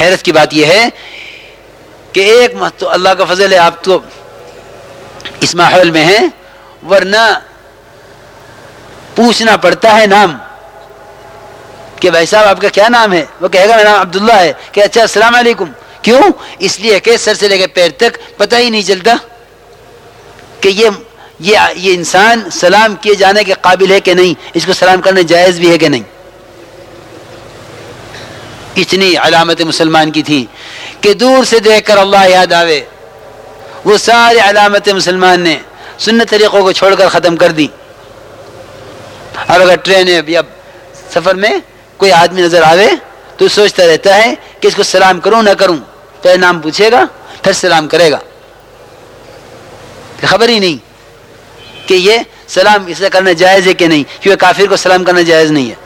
حیرت کی بات یہ ہے کہ ایک تو اللہ کا فضل ہے، آپ تو اس ماحول میں ہیں، ورنہ پوچھنا پڑتا ہے نام کہ بھائی صاحب، آپ کا کیا نام ہے؟ وہ کہے گا، میرا نام عبداللہ ہے۔ کہ اچھا السلام علیکم۔ کیوں؟ اس لیے کہ سر سے لے کے پیر تک پتہ ہی نہیں چلتا کہ یہ یہ یہ انسان سلام کیے جانے کے قابل ہے کہ نہیں، اس کو سلام کرنا جائز بھی ہے کہ نہیں۔ اتنی علامت مسلمان کی تھی۔ کہ دور سے دیکھ کر اللہ یاد آوے۔ وہ سارے علامت مسلمان نے سنت طریقوں کو چھوڑ کر ختم کر دی۔ اور اگر ٹرین یا سفر میں کوئی آدمی نظر آوے تو سوچتا رہتا ہے کہ اس کو سلام کروں نہ کروں۔ پہلے نام پوچھے گا، پھر سلام کرے گا۔ خبر ہی نہیں کہ یہ سلام اسے کرنا جائز ہے کہ نہیں، کیونکہ کافر کو سلام کرنا جائز نہیں ہے۔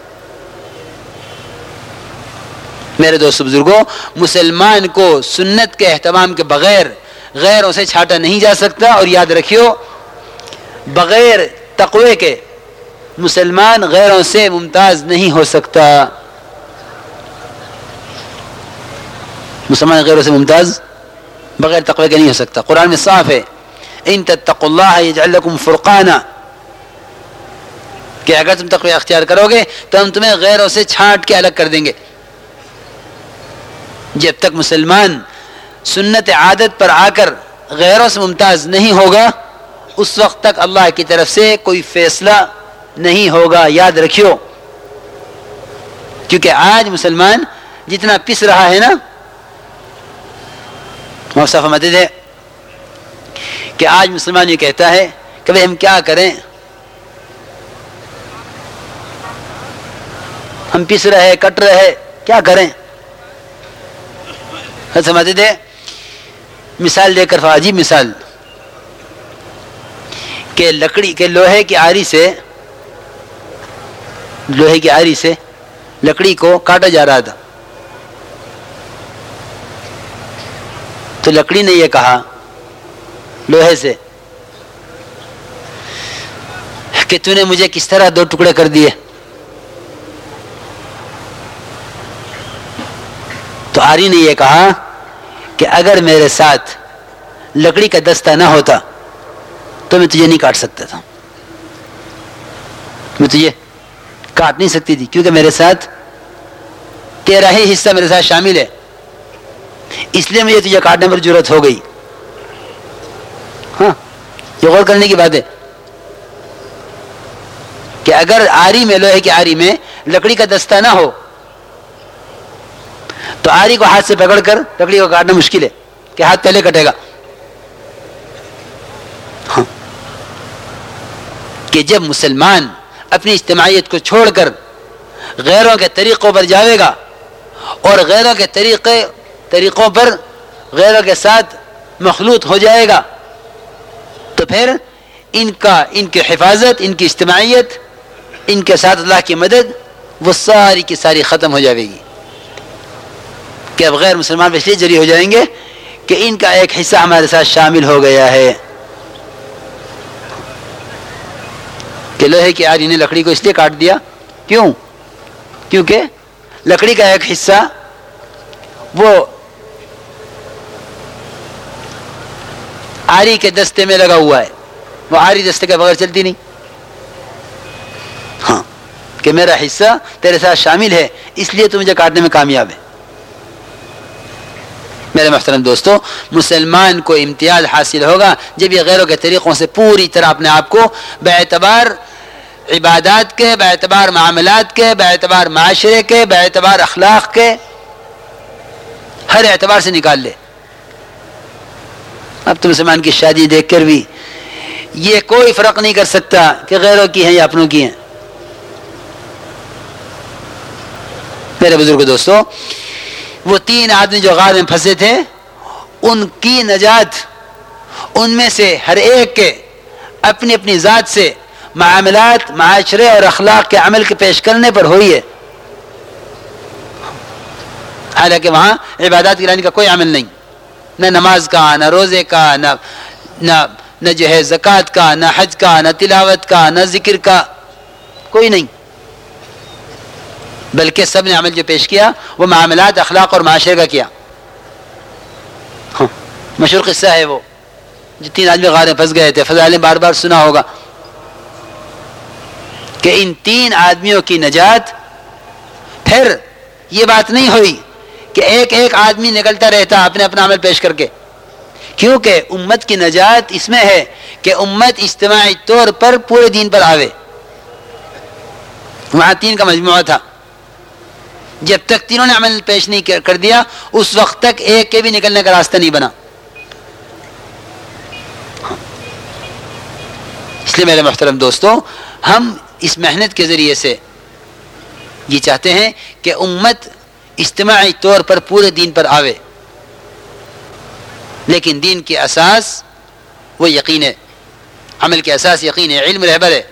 میرے دوست بزرگوں، مسلمان کو سنت کے اہتمام کے بغیر غیروں سے چھاٹا نہیں جا سکتا اور یاد رکھیو، بغیر تقوی کے مسلمان غیروں سے ممتاز نہیں ہو سکتا۔ مسلمان غیروں سے ممتاز بغیر تقوی کے نہیں ہو سکتا۔ قرآن میں صاف ہے، ان تتقوا اللہ یجعل لکم فرقانا۔ کہ اگر تم تقوی اختیار کرو گے، تو ہم تمہیں غیروں سے چھانٹ کے الگ کر دیں گے۔ جب تک مسلمان سنت عادت پر آ کر غیروں سے ممتاز نہیں ہوگا، اس وقت تک اللہ کی طرف سے کوئی فیصلہ نہیں ہوگا۔ یاد رکھیو، کیونکہ آج مسلمان جتنا پس رہا ہے نا مدد ہے کہ آج مسلمان یہ کہتا ہے کہ بھائی ہم کیا کریں؟ ہم پس رہے، کٹ رہے، کیا کریں؟ ہاں، سمجھتے تھے؟ مثال دے کر عجیب مثال۔ کہ لکڑی کے لوہے کی آری سے، لوہے کی آری سے لکڑی کو کاٹا جا رہا تھا۔ تو لکڑی نے یہ کہا، لوہے سے، کہ تو نے مجھے کس طرح دو ٹکڑے کر دیے؟ تو آری نے یہ کہا کہ اگر میرے ساتھ لکڑی کا دستہ نہ ہوتا تو میں تجھے نہیں کاٹ سکتا تھا۔ میں تجھے کاٹ نہیں سکتی تھی کیونکہ میرے ساتھ تیرا ہی حصہ میرے ساتھ شامل ہے۔ اس لیے مجھے تجھے کاٹنے پر ضرورت ہو گئی۔ ہاں یہ غور کرنے کی بات ہے کہ اگر آری میں، لوہے کی آری میں لکڑی کا دستہ نہ ہو تو آری کو ہاتھ سے پکڑ کر لکڑی کو کاٹنا مشکل ہے کہ ہاتھ پہلے کٹے گا ہاں۔ کہ جب مسلمان اپنی اجتماعیت کو چھوڑ کر غیروں کے طریقوں پر جاوے گا اور غیروں کے طریقے، طریقوں پر غیروں کے ساتھ مخلوط ہو جائے گا، تو پھر ان کا، ان کی حفاظت، ان کی اجتماعیت، ان کے ساتھ اللہ کی مدد، وہ ساری کی ساری ختم ہو جائے گی کہ اب غیر مسلمان اس لیے جری ہو جائیں گے کہ ان کا ایک حصہ ہمارے ساتھ شامل ہو گیا ہے۔ کہ لوہے کی آری نے لکڑی کو اس لیے کاٹ دیا۔ کیوں؟ کیونکہ لکڑی کا ایک حصہ وہ آری کے دستے میں لگا ہوا ہے۔ وہ آری دستے کے بغیر چلتی نہیں۔ ہاں کہ میرا حصہ تیرے ساتھ شامل ہے، اس لیے تو مجھے کاٹنے میں کامیاب ہے۔ میرے محترم دوستو، مسلمان کو امتیاز حاصل ہوگا جب یہ غیروں کے طریقوں سے پوری طرح اپنے آپ کو اعتبار عبادات کے اعتبار معاملات کے، بے اعتبار معاشرے کے، بے اعتبار اخلاق کے ہر اعتبار سے نکال لے۔ اب تو مسلمان کی شادی دیکھ کر بھی یہ کوئی فرق نہیں کر سکتا کہ غیروں کی ہیں یا اپنوں کی ہیں۔ میرے بزرگ دوستو وہ تین آدمی جو غار میں پھنسے تھے، ان کی نجات، ان میں سے ہر ایک کے اپنی اپنی ذات سے معاملات، معاشرے اور اخلاق کے عمل کے پیش کرنے پر ہوئی ہے۔ حالانکہ وہاں عبادات گرانی کا کوئی عمل نہیں۔ نہ نماز کا، نہ روزے کا، نہ نہ نہ جو ہے زکوٰۃ کا، نہ حج کا، نہ تلاوت کا، نہ ذکر کا، کوئی نہیں۔ بلکہ سب نے عمل جو پیش کیا وہ معاملات اخلاق اور معاشرے کا کیا۔ ہاں، مشہور قصہ ہے وہ۔ جو تین آدمی غارے پھنس گئے تھے فضا نے بار بار سنا ہوگا کہ ان تین آدمیوں کی نجات، پھر یہ بات نہیں ہوئی کہ ایک ایک آدمی نکلتا رہتا اپنے اپنا عمل پیش کر کے۔ کیونکہ امت کی نجات اس میں ہے کہ امت اجتماعی طور پر پورے دین پر آوے۔ وہاں تین کا مجموعہ تھا۔ جب تک تینوں نے عمل پیش نہیں کر دیا، اس وقت تک ایک کے بھی نکلنے کا راستہ نہیں بنا۔ اس لیے میرے محترم دوستوں ہم اس محنت کے ذریعے سے یہ چاہتے ہیں کہ امت اجتماعی طور پر پورے دین پر آوے۔ لیکن دین کے اساس وہ یقین ہے۔ عمل کے اساس یقین ہے، علم رہبر ہے۔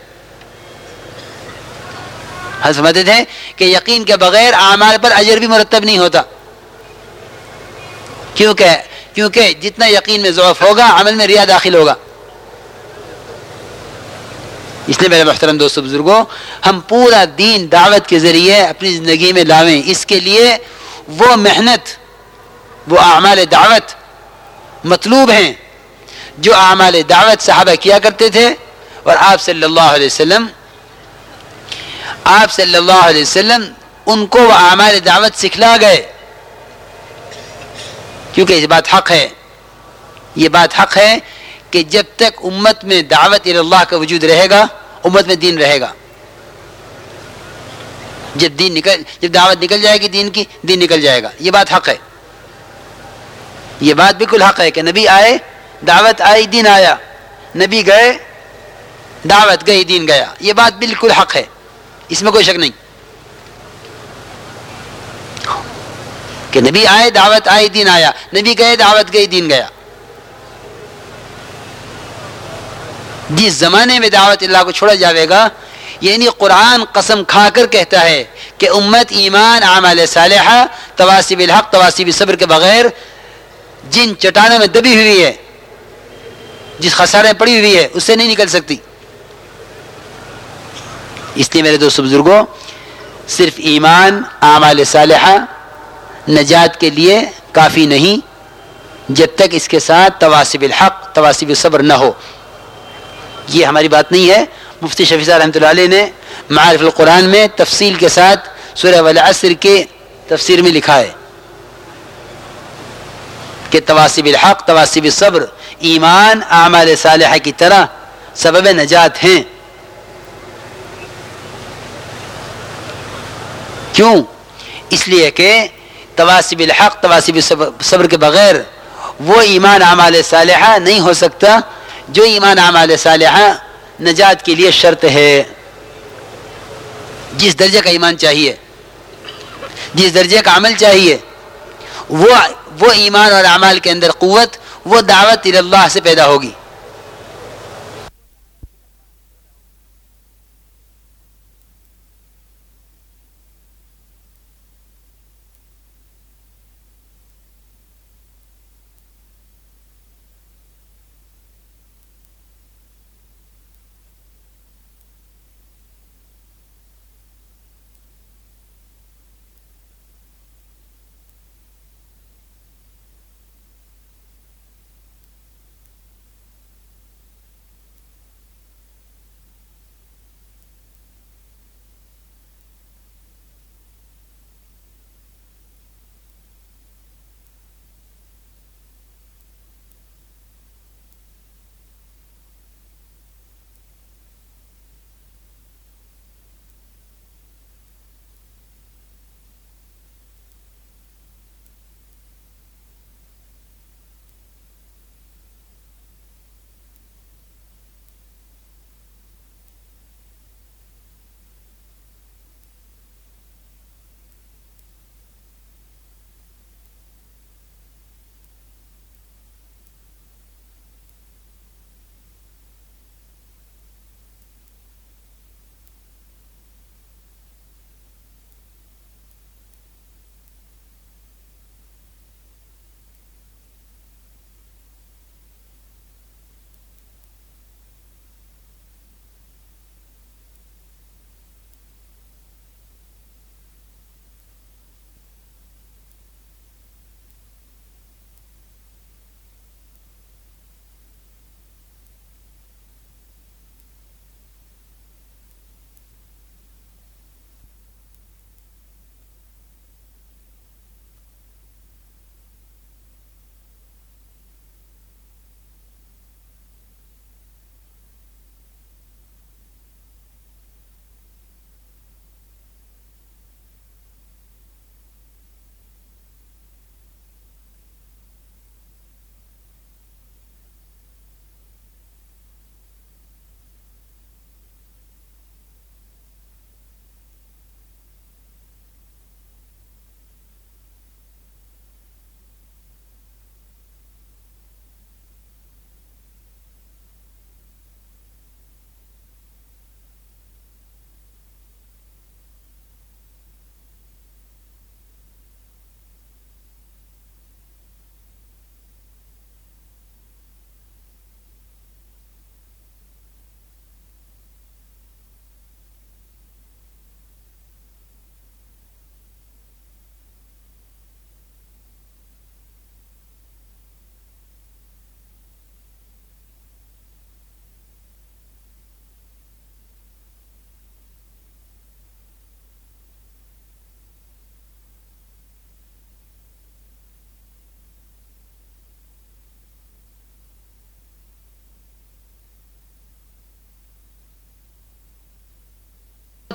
سمجھتے تھے کہ یقین کے بغیر اعمال پر اجر بھی مرتب نہیں ہوتا۔ کیونکہ کیونکہ جتنا یقین میں ضعف ہوگا، عمل میں ریا داخل ہوگا۔ اس لیے میرے محترم دوست بزرگوں، ہم پورا دین دعوت کے ذریعے اپنی زندگی میں لاویں۔ اس کے لیے وہ محنت، وہ اعمال دعوت مطلوب ہیں جو اعمال دعوت صحابہ کیا کرتے تھے۔ اور آپ صلی اللہ علیہ وسلم آپ صلی اللہ علیہ وسلم ان کو وہ اعمال دعوت سکھلا گئے۔ کیونکہ یہ بات حق ہے۔ یہ بات حق ہے کہ جب تک امت میں دعوت اللہ کا وجود رہے گا، امت میں دین رہے گا۔ جب دین نکل، جب دعوت نکل جائے گی دین کی، دین نکل جائے گا۔ یہ بات حق ہے۔ یہ بات بالکل حق ہے کہ نبی آئے، دعوت آئی، دین آیا۔ نبی گئے، دعوت گئی، دین گیا۔ یہ بات بالکل حق ہے۔ اس میں کوئی شک نہیں۔ کہ نبی آئے، دعوت آئی، دین آیا۔ نبی گئے، دعوت گئی، دین گیا۔ جس زمانے میں دعوت اللہ کو چھوڑا جاوے گا یعنی قرآن قسم کھا کر کہتا ہے کہ امت ایمان عمل صالحہ تواسب الحق تواسب صبر کے بغیر جن چٹانوں میں دبی ہوئی ہے، جس خسارے پڑی ہوئی ہے، اس سے نہیں نکل سکتی۔ اس لیے میرے دوست بزرگوں، صرف ایمان، اعمال صالحہ نجات کے لیے کافی نہیں، جب تک اس کے ساتھ تواسب الحق تواسب صبر نہ ہو۔ یہ ہماری بات نہیں ہے۔ مفتی شفیع صاحب رحمۃ اللہ علیہ نے معارف القرآن میں تفصیل کے ساتھ سورہ والعصر کے تفسیر میں لکھا ہے کہ تواسب الحق تواسب صبر ایمان، اعمال صالحہ کی طرح سبب نجات ہیں۔ کیوں؟ اس لیے کہ تواسب الحق، تواسب صبر کے بغیر وہ ایمان اعمال صالحہ نہیں ہو سکتا جو ایمان اعمال صالحہ نجات کے لیے شرط ہے۔ جس درجے کا ایمان چاہیے، جس درجے کا عمل چاہیے، وہ وہ ایمان اور اعمال کے اندر قوت، وہ دعوت اللہ سے پیدا ہوگی۔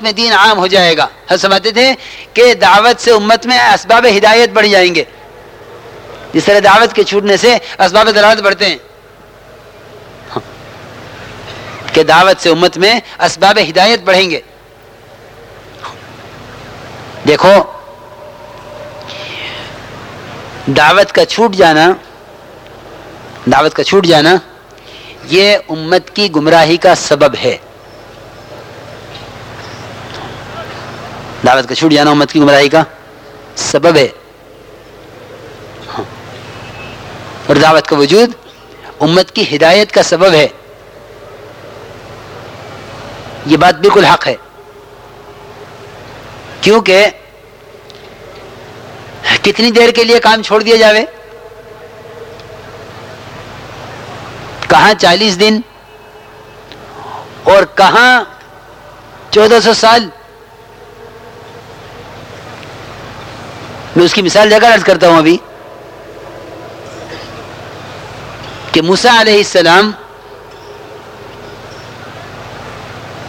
میں دین عام ہو جائے گا۔ ہم سمجھتے تھے کہ دعوت سے امت میں اسباب ہدایت بڑھ جائیں گے۔ جس طرح دعوت کے چھوٹنے سے اسباب دلالت بڑھتے ہیں۔ ہاں۔ کہ دعوت سے امت میں اسباب ہدایت بڑھیں گے۔ دیکھو، دعوت کا چھوٹ جانا، دعوت کا چھوٹ جانا یہ امت کی گمراہی کا سبب ہے۔ دعوت کا چھوٹ جانا امت کی گمراہی کا سبب ہے۔ اور دعوت کا وجود امت کی ہدایت کا سبب ہے۔ یہ بات بالکل حق ہے۔ کیونکہ کتنی دیر کے لیے کام چھوڑ دیا جاوے۔ کہاں چالیس دن اور کہاں چودہ سو سال میں اس کی مثال جگہ عرض کرتا ہوں ابھی کہ موسا علیہ السلام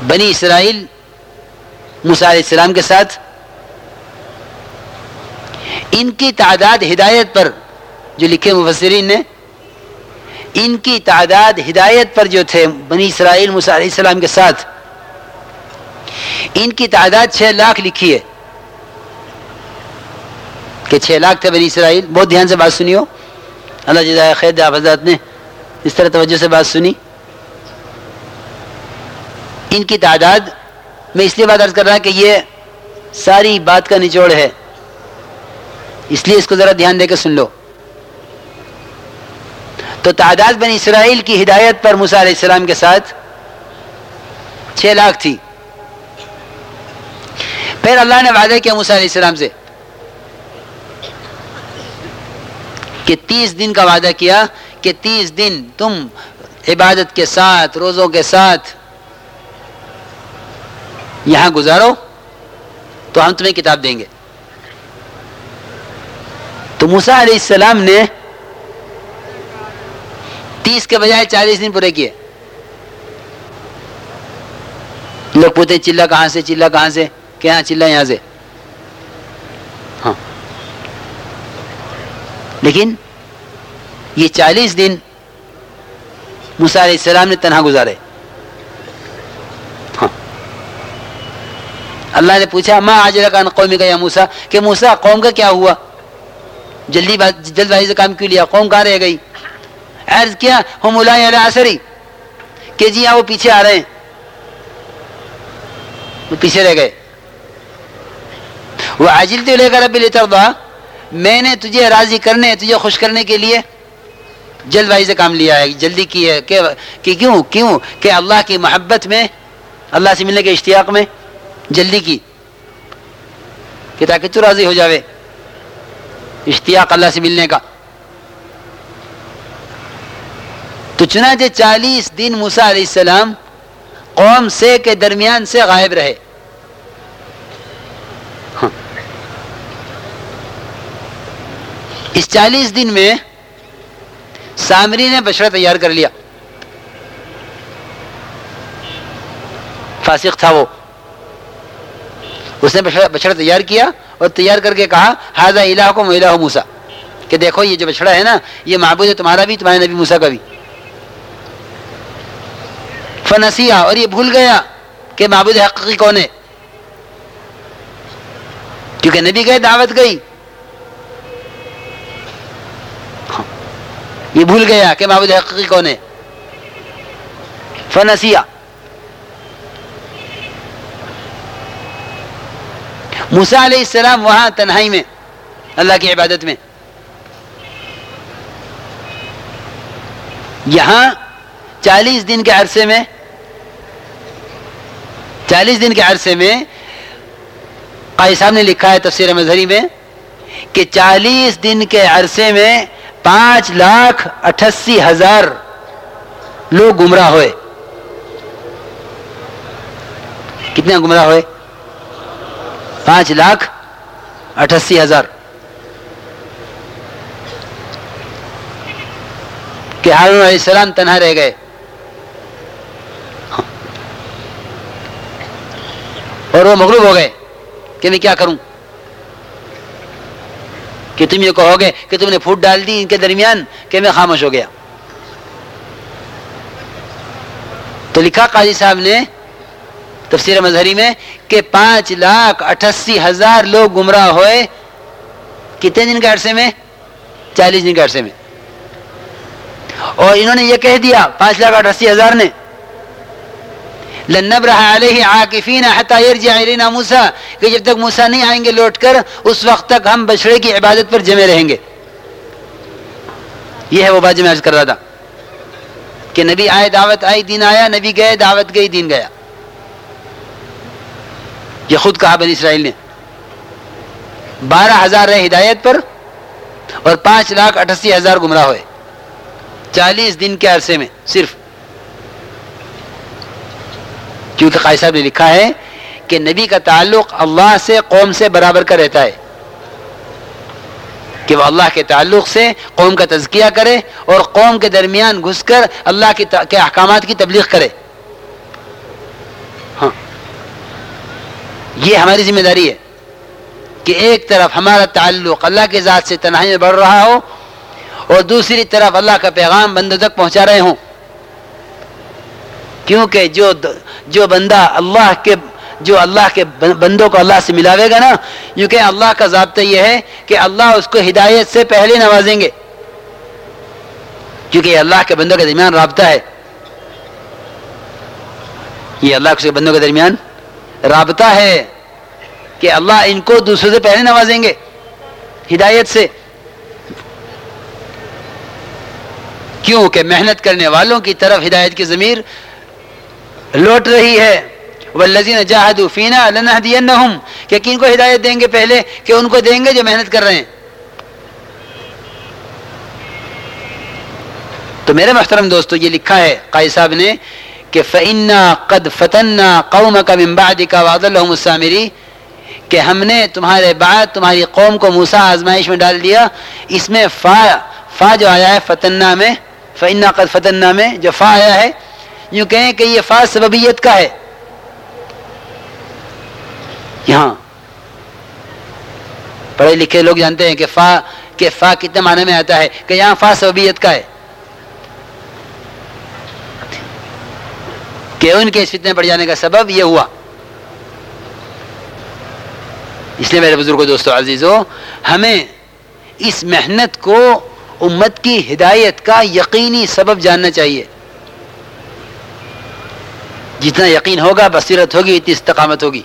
بنی اسرائیل موسا علیہ السلام کے ساتھ ان کی تعداد ہدایت پر جو لکھے مفسرین نے، ان کی تعداد ہدایت پر جو تھے بنی اسرائیل موسیٰ علیہ السلام کے ساتھ، ان کی تعداد چھ لاکھ لکھی ہے۔ کہ چھ لاکھ تھے بنی اسرائیل، بہت دھیان سے بات سنی ہو اللہ جزائے خیر آپ حضرات نے اس طرح توجہ سے بات سنی۔ ان کی تعداد، میں اس لیے بات عرض کر رہا کہ یہ ساری بات کا نچوڑ ہے۔ اس لیے اس کو ذرا دھیان دے کے سن لو۔ تو تعداد بن اسرائیل کی ہدایت پر موسیٰ علیہ السلام کے ساتھ چھ لاکھ تھی۔ پھر اللہ نے وعدہ کیا موسیٰ علیہ السلام سے۔ کہ تیس دن کا وعدہ کیا کہ تیس دن تم عبادت کے ساتھ، روزوں کے ساتھ یہاں گزارو، تو ہم تمہیں کتاب دیں گے۔ تو موسا علیہ السلام نے تیس کے بجائے چالیس دن پورے کیے۔ لوگ پوچھتے چلا کہاں سے، چلا کہاں سے کیا چلا، یہاں سے۔ لیکن یہ چالیس دن موسا علیہ السلام نے تنہا گزارے۔ ہاں۔ اللہ نے پوچھا ماں آج رکان قومی کا یا موسا کہ موسا قوم کا کیا ہوا؟ جلدی جلد بازی سے کام کیوں لیا؟ قوم کہاں رہ گئی؟ عرض کیا، ہم الاثری کہ جی ہاں وہ پیچھے آ رہے ہیں۔ وہ پیچھے رہ گئے۔ وہ عاجل تو لے کر ابھی لیتا میں نے تجھے راضی کرنے، تجھے خوش کرنے کے لیے جلد بازی سے کام لیا ہے، جلدی کی ہے کہ کیوں کیوں؟ کہ اللہ کی محبت میں، اللہ سے ملنے کے اشتیاق میں جلدی کی، کہ تاکہ تو راضی ہو جاوے اشتیاق اللہ سے ملنے کا۔ تو چنانچہ چالیس دن موسا علیہ السلام قوم سے کے درمیان سے غائب رہے۔ اس چالیس دن میں سامری نے بچڑا تیار کر لیا۔ فاسق تھا وہ۔ اس نے بچڑا تیار کیا اور تیار کر کے کہا ہاضا الہ کو الہ موسا کہ دیکھو، یہ جو بچڑا ہے نا، یہ معبود ہے تمہارا بھی، تمہارے نبی موسا کا بھی۔ فنسیا اور یہ بھول گیا کہ معبود حقیقی کون ہے۔ کیونکہ نبی گئے دعوت گئی۔ یہ بھول گیا کہ معبود جی حقیقی کون ہے۔ فنسیا موسا علیہ السلام وہاں تنہائی میں، اللہ کی عبادت میں۔ یہاں چالیس دن کے عرصے میں، چالیس دن کے عرصے میں قائد صاحب نے لکھا ہے تفسیر مظہری میں کہ چالیس دن کے عرصے میں پانچ لاکھ اٹھاسی ہزار لوگ گمراہ ہوئے۔ کتنے گمراہ ہوئے؟ پانچ لاکھ اٹھاسی ہزار۔ کہ ہارون علیہ السلام تنہا رہ گئے۔ اور وہ مغلوب ہو گئے کہ میں کیا کروں؟ کہ تم یہ کہو گے کہ تم نے پھوٹ ڈال دی ان کے درمیان کہ میں خاموش ہو گیا۔ تو لکھا قاضی صاحب نے تفسیر مظہری میں کہ پانچ لاکھ اٹھاسی ہزار لوگ گمراہ ہوئے۔ کتنے دن کے عرصے میں؟ چالیس دن کے عرصے میں۔ اور انہوں نے یہ کہہ دیا، پانچ لاکھ اٹھاسی ہزار نے۔ موسا کہ جب تک موسا نہیں آئیں گے لوٹ کر، اس وقت تک ہم بچڑے کی عبادت پر جمے رہیں گے۔ یہ ہے وہ بات جو میں عرض کر رہا تھا۔ کہ نبی آئے، دعوت آئی، دین آیا، نبی گئے، دعوت گئی، دین گیا۔ یہ خود کہا بنی اسرائیل نے۔ بارہ ہزار رہے ہدایت پر اور پانچ لاکھ اٹھاسی ہزار گمراہ ہوئے۔ چالیس دن کے عرصے میں صرف۔ کیونکہ قائد صاحب نے لکھا ہے کہ نبی کا تعلق اللہ سے قوم سے برابر کا رہتا ہے، کہ وہ اللہ کے تعلق سے قوم کا تزکیہ کرے اور قوم کے درمیان گھس کر اللہ کے احکامات کی تبلیغ کرے۔ ہاں۔ یہ ہماری ذمہ داری ہے کہ ایک طرف ہمارا تعلق اللہ کے ذات سے تنہائی میں بڑھ رہا ہو اور دوسری طرف اللہ کا پیغام بندوں تک پہنچا رہے ہوں۔ کیونکہ جو جو بندہ اللہ کے جو اللہ کے بندوں کو اللہ سے ملاوے گا نا کیونکہ اللہ کا ضابطہ یہ ہے کہ اللہ اس کو ہدایت سے پہلے نوازیں گے۔ کیونکہ یہ اللہ کے بندوں کے درمیان رابطہ ہے۔ یہ اللہ کے بندوں کے درمیان رابطہ ہے کہ اللہ ان کو دوسروں سے پہلے نوازیں گے ہدایت سے۔ کیوں کہ محنت کرنے والوں کی طرف ہدایت کی ضمیر لوٹ رہی ہے۔ والذین جاہدوا فینا لنہدینہم کہ کن کو ہدایت دیں گے پہلے، کہ ان کو دیں گے جو محنت کر رہے ہیں۔ تو میرے محترم دوستو، یہ لکھا ہے قائی صاحب نے کہ فَإِنَّا قَدْ فَتَنَّا قَوْمَكَ مِن بَعْدِكَ وَعَضَلَّهُمُ السَّامِرِي کہ ہم نے تمہارے بعد تمہاری قوم کو موسیٰ آزمائش میں ڈال دیا۔ اس میں فا فا جو آیا ہے فتنہ میں، فَإِنَّا قَدْ فَتَنَّا میں جو فا آیا ہے یوں کہیں کہ یہ فا سببیت کا ہے۔ یہاں پڑھے لکھے لوگ جانتے ہیں کہ فا کہ فا کتنے معنی میں آتا ہے کہ یہاں فا سببیت کا ہے۔ کہ ان کے اس فتنے پڑ جانے کا سبب یہ ہوا۔ اس لیے میرے بزرگ دوستو، عزیزو، ہمیں اس محنت کو امت کی ہدایت کا یقینی سبب جاننا چاہیے۔ جتنا یقین ہوگا بصیرت ہوگی، اتنی استقامت ہوگی۔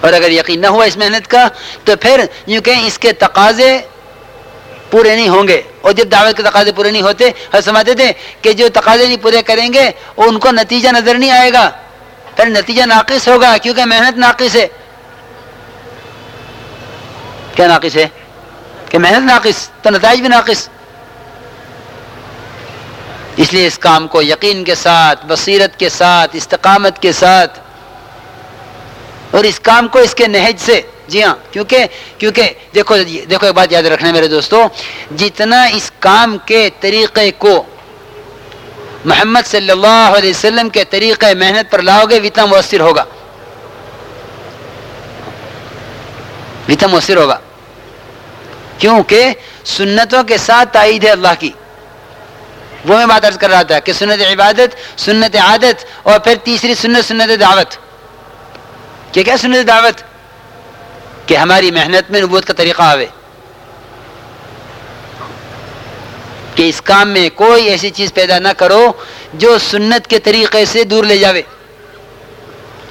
اور اگر یقین نہ ہوا اس محنت کا، تو پھر یوں کہ اس کے تقاضے پورے نہیں ہوں گے۔ اور جب دعوت کے تقاضے پورے نہیں ہوتے ہم سمجھتے تھے کہ جو تقاضے نہیں پورے کریں گے، ان کو نتیجہ نظر نہیں آئے گا۔ پھر نتیجہ ناقص ہوگا، کیونکہ محنت ناقص ہے۔ کیا ناقص ہے؟ کہ محنت ناقص، تو نتائج بھی ناقص۔ اس لیے اس کام کو یقین کے ساتھ، بصیرت کے ساتھ، استقامت کے ساتھ۔ اور اس کام کو اس کے نہج سے جی ہاں کیونکہ کیونکہ دیکھو دیکھو ایک بات یاد رکھنا میرے دوستو، جتنا اس کام کے طریقے کو محمد صلی اللہ علیہ وسلم کے طریقے محنت پر لاؤ گے اتنا مؤثر ہوگا۔ اتنا مؤثر ہوگا۔ کیونکہ سنتوں کے ساتھ تائید ہے اللہ کی۔ وہ میں بات عرض کر رہا تھا کہ سنت عبادت، سنت عادت اور پھر تیسری سنت سنت دعوت۔ کہ کیا سنت دعوت؟ کہ ہماری محنت میں نبوت کا طریقہ آوے۔ کہ اس کام میں کوئی ایسی چیز پیدا نہ کرو جو سنت کے طریقے سے دور لے جاوے۔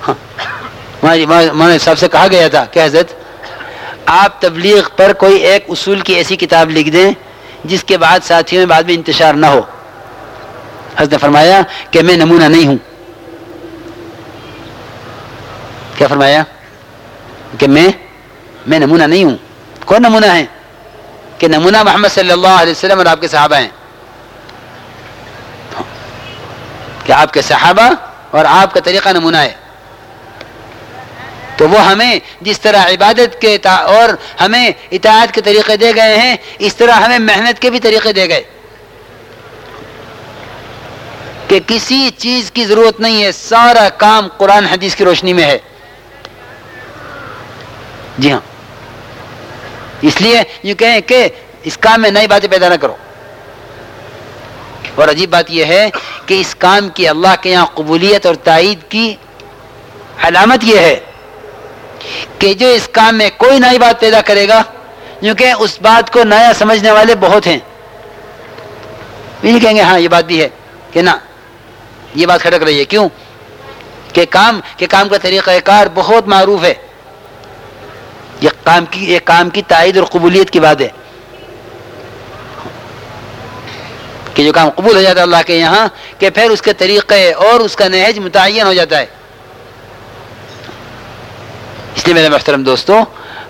ہاں۔ صاحب سے کہا گیا تھا کہ حضرت، آپ تبلیغ پر کوئی ایک اصول کی ایسی کتاب لکھ دیں جس کے بعد ساتھیوں میں بعد میں انتشار نہ ہو۔ حضرت نے فرمایا کہ میں نمونہ نہیں ہوں۔ کیا فرمایا؟ کہ میں میں نمونہ نہیں ہوں۔ کون نمونہ ہے؟ کہ نمونہ محمد صلی اللہ علیہ وسلم اور آپ کے صحابہ ہیں۔ کہ آپ کے صحابہ اور آپ کا طریقہ نمونہ ہے۔ تو وہ ہمیں جس طرح عبادت کے اور ہمیں اطاعت کے طریقے دے گئے ہیں، اس طرح ہمیں محنت کے بھی طریقے دے گئے۔ کہ کسی چیز کی ضرورت نہیں ہے، سارا کام قرآن حدیث کی روشنی میں ہے۔ جی ہاں۔ اس لیے یہ کہیں کہ اس کام میں نئی باتیں پیدا نہ کرو۔ اور عجیب بات یہ ہے کہ اس کام کی اللہ کے یہاں قبولیت اور تائید کی علامت یہ ہے کہ جو اس کام میں کوئی نئی بات پیدا کرے گا کیونکہ اس بات کو نیا سمجھنے والے بہت ہیں۔ نہیں کہیں گے ہاں یہ بات بھی ہے کہ نہ یہ بات کھڑک رہی ہے کیوں؟ کہ کام کہ کام کا طریقہ کار بہت معروف ہے۔ یہ کام کی، یہ کام کی تائید اور قبولیت کی بات ہے۔ کہ جو کام قبول ہو جاتا ہے اللہ کے یہاں، کہ پھر اس کے طریقے اور اس کا نہج متعین ہو جاتا ہے۔ اس لیے میرے محترم دوستوں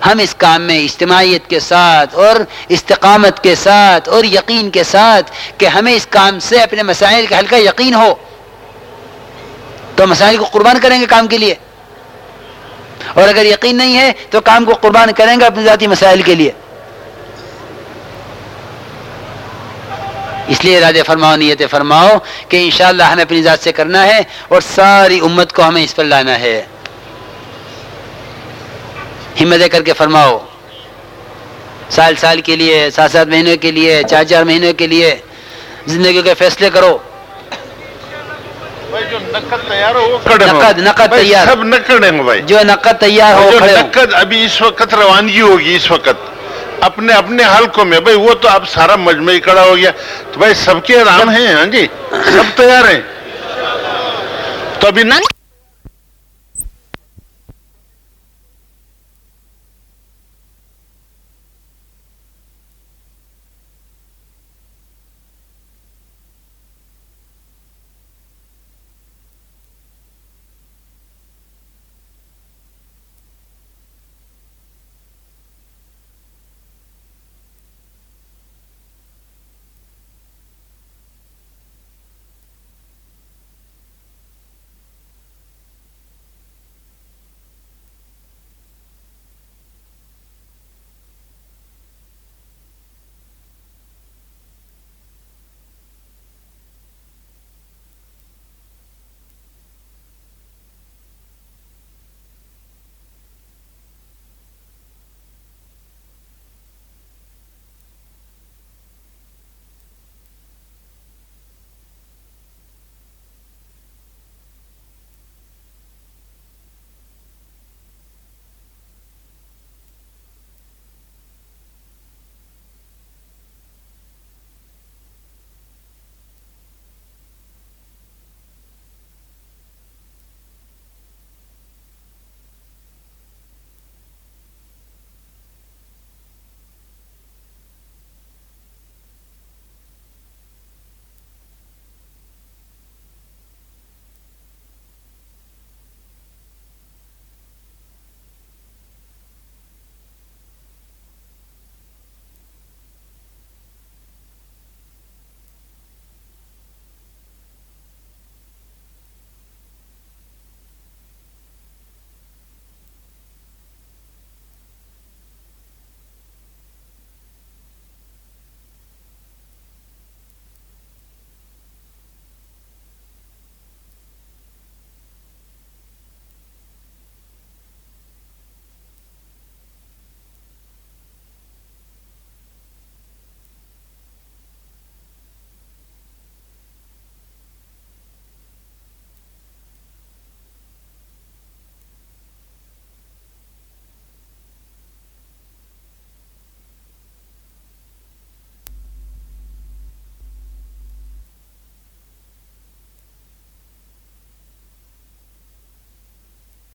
ہم اس کام میں اجتماعیت کے ساتھ اور استقامت کے ساتھ اور یقین کے ساتھ کہ ہمیں اس کام سے اپنے مسائل کا ہلکا یقین ہو۔ تو مسائل کو قربان کریں گے کام کے لیے۔ اور اگر یقین نہیں ہے تو کام کو قربان کریں گے اپنے ذاتی مسائل کے لیے۔ اس لیے ارادے فرماؤ نیت فرماؤ کہ انشاءاللہ ہمیں اپنی ذات سے کرنا ہے اور ساری امت کو ہمیں اس پر لانا ہے۔ ہمت کر کے فرماؤ۔ سال سال کے لیے، سات سات مہینوں کے لیے، چار چار مہینوں کے لیے زندگی کے فیصلے کرو۔ جو نقد تیار ہو وہ کھڑے ہو۔ نقد- نقد بھائی تیار۔ سب نقد ہیں بھائی۔ جو نقد تیار ہو جو کھڑے نقد ابھی اس وقت روانگی ہوگی اس وقت۔ اپنے اپنے حلقوں میں۔ بھائی وہ تو اب سارا مجمع ہی کھڑا ہو گیا۔ تو بھائی سب کے آرام ہیں ہاں جی؟ سب تیار ہیں۔ تو ابھی نقد